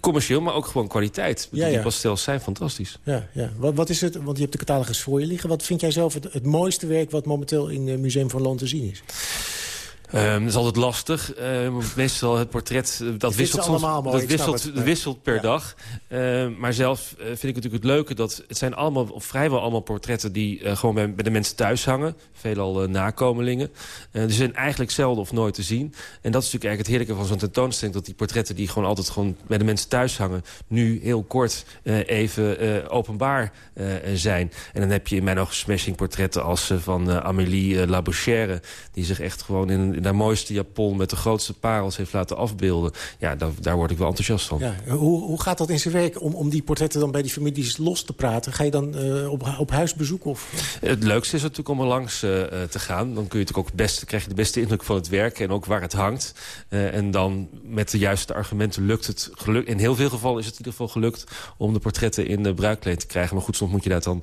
Commercieel, maar ook gewoon kwaliteit. Ja, die pastels zijn fantastisch. Ja, ja. Wat, wat is het, want je hebt de catalogus voor je liggen. Wat vind jij zelf het, het mooiste werk wat momenteel in het Museum van Loon te zien is? Um, dat is altijd lastig. Uh, meestal het portret, uh, dat wisselt, soms, dat wisselt, het, wisselt per ja. dag. Uh, maar zelf eh, vind ik natuurlijk het leuke dat het zijn allemaal, of vrijwel allemaal portretten die eh, gewoon bij, bij, de mensen thuis hangen. Veelal nakomelingen. die zijn eigenlijk zelden of nooit te zien. En dat is natuurlijk eigenlijk het heerlijke van zo'n tentoonstelling. Dat die portretten die gewoon altijd gewoon bij de mensen thuis hangen. Nu heel kort even openbaar zijn. En dan heb je in mijn ogen smashing portretten als van Amélie Labouchere. Die zich echt gewoon in in haar mooiste japon met de grootste parels heeft laten afbeelden. Ja, daar, daar word ik wel enthousiast van. Ja, hoe, hoe gaat dat in zijn werk om, om die portretten dan bij die families los te praten? Ga je dan uh, op, op huisbezoek? Of? Het leukste is natuurlijk om er langs uh, te gaan. Dan kun je natuurlijk ook het beste, krijg je de beste indruk van het werk en ook waar het hangt. Uh, en dan met de juiste argumenten lukt het. Geluk, in heel veel gevallen is het in ieder geval gelukt om de portretten in de bruikkleed te krijgen. Maar goed, soms moet je dat dan...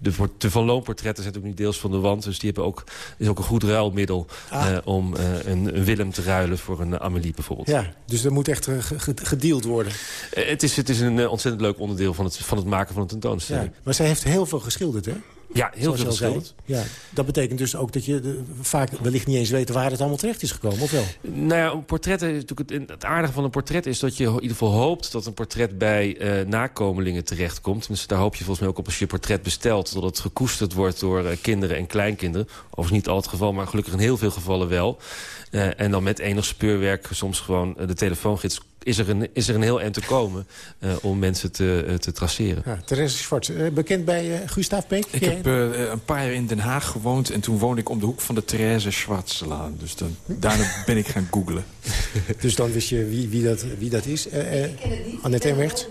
De, de Van Loon portretten zijn ook niet deels van de wand. Dus die hebben ook, is ook een goed ruilmiddel ah. om om uh, een, Willem te ruilen voor een Amelie bijvoorbeeld. Ja, dus er moet echt uh, gedeeld worden. Uh, het, is, het is een ontzettend leuk onderdeel van het, van het maken van een tentoonstelling. Ja, maar zij heeft heel veel geschilderd, hè? Ja, heel veel geschilderd. Ja, dat betekent dus ook dat je de, vaak wellicht niet eens weet waar het allemaal terecht is gekomen, of wel? Nou ja, een portret, natuurlijk het, het aardige van een portret is dat je in ieder geval hoopt dat een portret bij uh, nakomelingen terechtkomt. Dus daar hoop je volgens mij ook op als je portret bestelt, dat het gekoesterd wordt door uh, kinderen en kleinkinderen. Overigens niet al het geval, maar gelukkig in heel veel gevallen wel. Uh, en dan met enig speurwerk soms gewoon de telefoongids is er een, is er een heel eind te komen uh, om mensen te, uh, te traceren. Ja, Therese Schwartz, uh, bekend bij Gustav Peek? Ik heb een paar jaar in Den Haag gewoond... en toen woonde ik om de hoek van de Therese Schwartzlaan. Dus dan, daarna *laughs* ben ik gaan googlen. dus dan wist je wie, wie, dat, wie dat is? Annette Emmerts?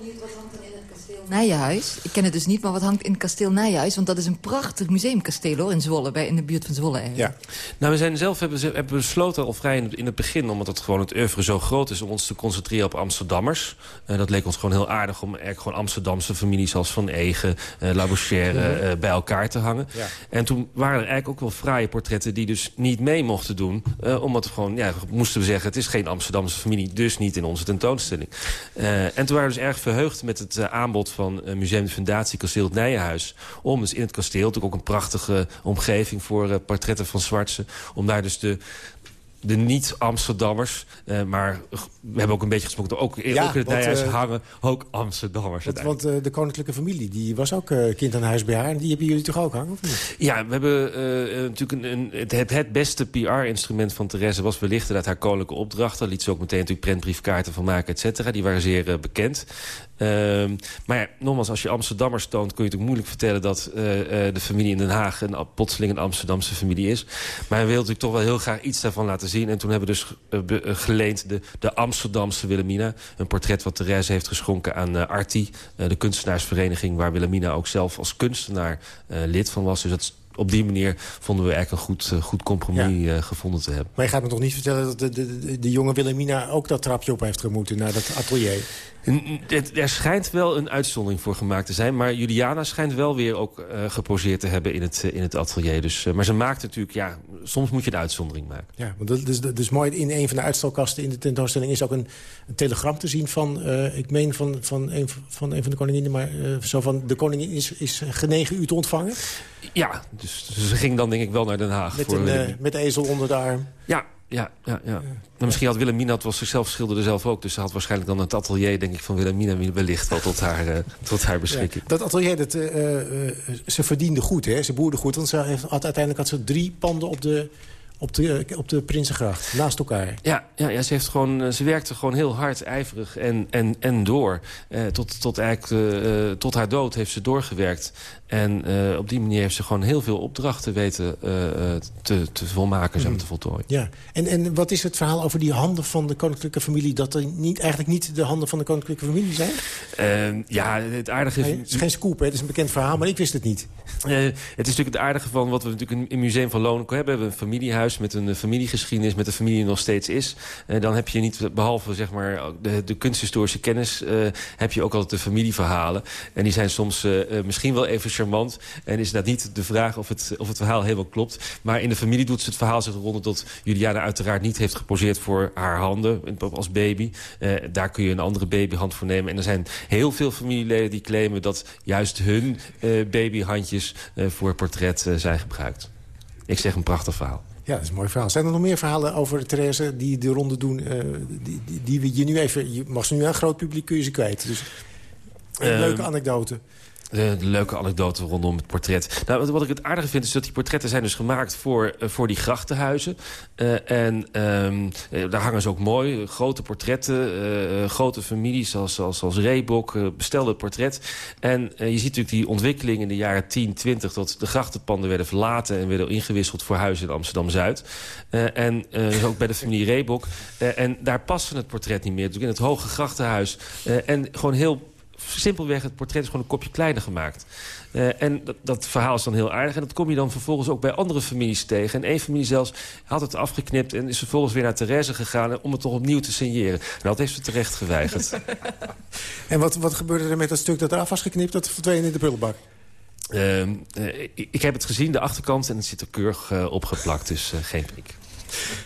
Nijenhuis. Ik ken het dus niet, maar wat hangt in het kasteel Nijenhuis? Want dat is een prachtig museumkasteel hoor, in Zwolle, bij, in de buurt van Zwolle. Eigenlijk. Ja. Nou, we zijn zelf hebben, hebben besloten al vrij in het, in het, begin... omdat het gewoon het oeuvre zo groot is... om ons te concentreren op Amsterdammers. Uh, dat leek ons gewoon heel aardig om eigenlijk gewoon Amsterdamse families... als Van Egen, uh, La Bouchère, uh, bij elkaar te hangen. Ja. En toen waren er eigenlijk ook wel fraaie portretten... die dus niet mee mochten doen. omdat we gewoon, ja, moesten we zeggen... het is geen Amsterdamse familie, dus niet in onze tentoonstelling. en toen waren we dus erg verheugd met het aanbod van van uh, Museum de Fundatie Kasteel het Nijenhuis. Om dus in het kasteel, natuurlijk ook een prachtige omgeving voor uh, portretten van Zwartse. Om daar dus de, de niet-Amsterdammers. Uh, maar we hebben ook een beetje gesproken. Ook, ja, ook in het Nijhuis uh, hangen ook Amsterdammers. Want, want uh, de koninklijke familie die was ook kind aan huis bij haar. En die hebben jullie toch ook hangen? Of niet? Ja, we hebben natuurlijk een, een, het, het, beste PR-instrument van Therese was wellicht dat haar koninklijke opdrachten. Daar liet ze ook meteen natuurlijk prentbriefkaarten van maken, et cetera. Die waren zeer bekend. Ehm, maar ja, nogmaals, als je Amsterdammers toont... kun je het moeilijk vertellen dat uh, uh, de familie in Den Haag... een plotseling een Amsterdamse familie is. Maar hij wil natuurlijk toch wel heel graag iets daarvan laten zien. En toen hebben we dus uh, geleend de, de Amsterdamse Wilhelmina. Een portret wat Therese heeft geschonken aan Arti. de kunstenaarsvereniging waar Wilhelmina ook zelf als kunstenaar lid van was. Dus dat op die manier vonden we eigenlijk een goed, goed compromis ja. gevonden te hebben. Maar je gaat me toch niet vertellen dat de, de, de jonge Wilhelmina ook dat trapje op heeft gemoeten naar dat atelier? Er schijnt wel een uitzondering voor gemaakt te zijn. Maar Juliana schijnt wel weer ook uh, geposeerd te hebben in het, uh, in het atelier. Dus, uh, maar ze maakt natuurlijk, ja, soms moet je een uitzondering maken. Ja, want dat is, dat is mooi. In een van de uitstalkasten in de tentoonstelling is ook een, een telegram te zien van, ik meen van, van, een, van een van de koninginnen, maar zo van de koningin is, is genegen u te ontvangen. Ja, dus, dus ze ging dan denk ik wel naar Den Haag. Met, voor een, met ezel onder de arm. Ja, ja, ja, ja. Nou, misschien had Wilhelmina het was zichzelf schilderde zelf ook. Dus ze had waarschijlijk dan het atelier denk ik, van Wilhelmina wellicht wel tot haar, uh, tot haar beschikking. Ja, dat atelier, dat, uh, uh, ze verdiende goed, hè? ze boerde goed. Want ze heeft, had, uiteindelijk had ze drie panden op de, Op de, op de Prinsengracht, naast elkaar. Ja, ja, ja ze, heeft gewoon, eh, ze werkte gewoon heel hard, ijverig en, en, en door. Eh, tot, tot, eigenlijk, uh, tot haar dood heeft ze doorgewerkt. En uh, op die manier heeft ze gewoon heel veel opdrachten weten uh, te, te volmaken, mm. te voltooien. Ja, en, en wat is het verhaal over die handen van de koninklijke familie... dat er niet, eigenlijk niet de handen van de koninklijke familie zijn? Uh, ja, het aardige is... Nee, het is geen scoop, hè? het is een bekend verhaal, maar ik wist het niet. het is natuurlijk het aardige van wat we natuurlijk in het Museum van Loon hebben. We hebben een familiehuis met een familiegeschiedenis, met een familie nog steeds is. dan heb je niet, behalve zeg maar, de, de kunsthistorische kennis... heb je ook altijd de familieverhalen. En die zijn soms misschien wel even charmant. En is dat niet de vraag of het, of het verhaal helemaal klopt. Maar in de familie doet ze het verhaal zich rond dat Juliana uiteraard niet heeft geposeerd voor haar handen als baby. Daar kun je een andere babyhand voor nemen. En er zijn heel veel familieleden die claimen dat juist hun babyhandjes uh, voor portret zijn gebruikt. Ik zeg een prachtig verhaal. Ja, dat is een mooi verhaal. Zijn er nog meer verhalen over Therese die de ronde doen... Uh, die, die, die, we je nu even... Je mag ze nu aan groot publiek, kun je ze kwijt. Dus een leuke anekdote. De, de, leuke anekdote rondom het portret. Nou, wat ik het aardige vind is dat die portretten zijn dus gemaakt voor, uh, voor die grachtenhuizen. Uh, en um, daar hangen ze ook mooi. Grote portretten, grote families zoals, zoals, zoals Reebok, bestelde portret. En je ziet natuurlijk die ontwikkeling in de jaren 10, 20... dat de grachtenpanden werden verlaten en werden ingewisseld voor huizen in Amsterdam-Zuid. en dus ook bij de familie Reebok. en daar paste het portret niet meer. In het hoge grachtenhuis. en gewoon heel simpelweg, het portret is gewoon een kopje kleiner gemaakt. Uh, en dat, dat, verhaal is dan heel aardig. En dat kom je dan vervolgens ook bij andere families tegen. En één familie zelfs had het afgeknipt... en is vervolgens weer naar Therese gegaan... om het toch opnieuw te signeren. En dat heeft ze terecht geweigerd. *laughs* en wat, wat gebeurde er met dat stuk dat eraf was geknipt? Dat verdween in de prullenbak? Uh, uh, ik heb het gezien, de achterkant, en het zit er keurig opgeplakt. Dus geen paniek.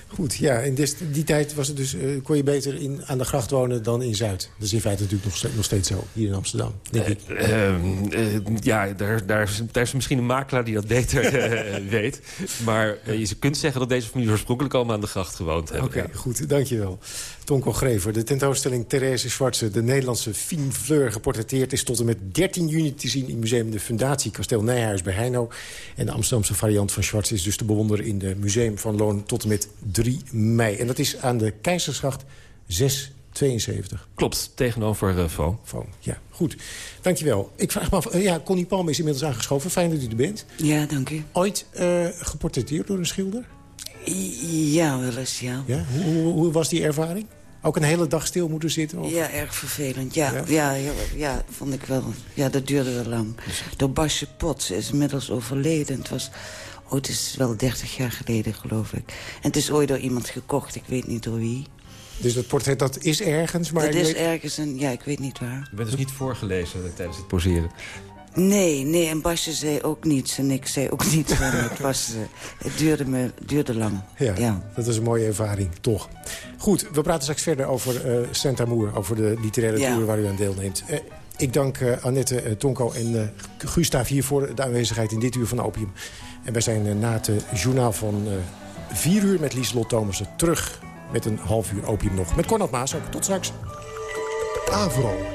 Goed, ja, in die tijd was het dus, uh, kon je beter in, aan de gracht wonen dan in Zuid. Dat is in feite natuurlijk nog, nog steeds zo, hier in Amsterdam, denk ik. Uh, uh, ja, daar, daar, is, daar is misschien een makelaar die dat beter *laughs* weet. Maar je kunt zeggen dat deze familie oorspronkelijk allemaal aan de gracht gewoond hebben. Oké, okay, goed, dankjewel. Tonko Grever, de tentoonstelling Therese Schwarze... de Nederlandse Fien Fleur geportretteerd is tot en met 13 juni te zien... in Museum de Fundatie Kasteel Nijhuis bij Heino. En de Amsterdamse variant van Schwarze is dus te bewonderen... in het Museum van Loon tot en met 3 mei. En dat is aan de Keizersgracht 672. Klopt, tegenover uh, Vo. Vo, ja. Goed. Dankjewel. Ik vraag me af, uh, ja, Connie Palm is inmiddels aangeschoven. Fijn dat u er bent. Ja, dank u. Ooit uh, geportretteerd door een schilder? Ja, wel eens, ja. ja? Hoe, hoe, hoe was die ervaring? Ook een hele dag stil moeten zitten? Of? Ja, erg vervelend. Ja, ja? Ja, ja, vond ik wel. Ja, dat duurde wel lang. Door Basje Pot, is inmiddels overleden. Het was Oh, het is wel 30 jaar geleden, geloof ik. En het is ooit door iemand gekocht, ik weet niet door wie. Dus dat portret dat is ergens, maar... Het is ergens, en ja, ik weet niet waar. Je bent dus niet voorgelezen tijdens het poseren? Nee, nee, en Basje zei ook niets en ik zei ook niets. *laughs* het, was, uh, het duurde, me, duurde lang. Ja, ja, dat is een mooie ervaring, toch. Goed, we praten straks verder over uh, Saint Amour, over de literaire ja. tour waar u aan deelneemt. Uh, ik dank Annette Tonko en Gustav hier voor de aanwezigheid in dit uur van Opium. En wij zijn na het journaal van 4 uur met Lieselot Thomassen terug met een half uur Opium nog. Met Cornel Maas ook. Tot straks. Avro.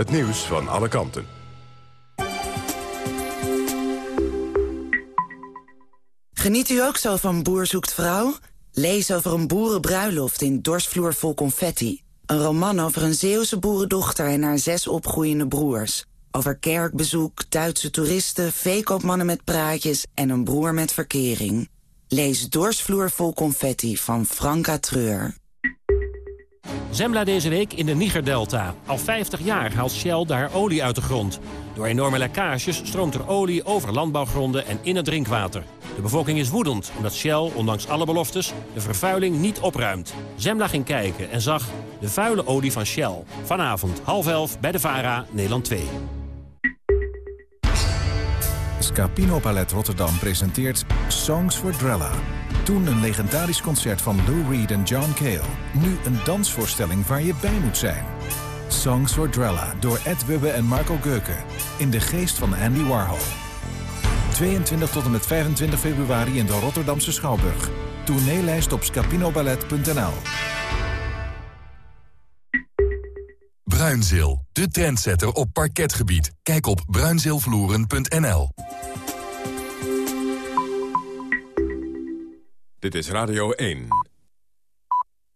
Het nieuws van alle kanten. Geniet u ook zo van Boer zoekt vrouw? Lees over een boerenbruiloft in Dorsvloer vol confetti. Een roman over een Zeeuwse boerendochter en haar zes opgroeiende broers. Over kerkbezoek, Duitse toeristen, veekoopmannen met praatjes... en een broer met verkering. Lees Dorsvloer vol confetti van Franka Treur. Zembla deze week in de Nigerdelta. Al 50 jaar haalt Shell daar olie uit de grond. Door enorme lekkages stroomt er olie over landbouwgronden en in het drinkwater. De bevolking is woedend omdat Shell, ondanks alle beloftes, de vervuiling niet opruimt. Zembla ging kijken en zag de vuile olie van Shell. Vanavond half elf bij de VARA, Nederland 2. Scapino Palet Rotterdam presenteert Songs for Drella. Toen een legendarisch concert van Lou Reed en John Cale. Nu een dansvoorstelling waar je bij moet zijn. Songs for Drella door Ed Wubbe en Marco Geuken. In de geest van Andy Warhol. 22 tot en met 25 februari in de Rotterdamse Schouwburg. Tourneelijst op scapinoballet.nl Bruinzeel, de trendsetter op parketgebied. Kijk op bruinzeelvloeren.nl Dit is Radio 1.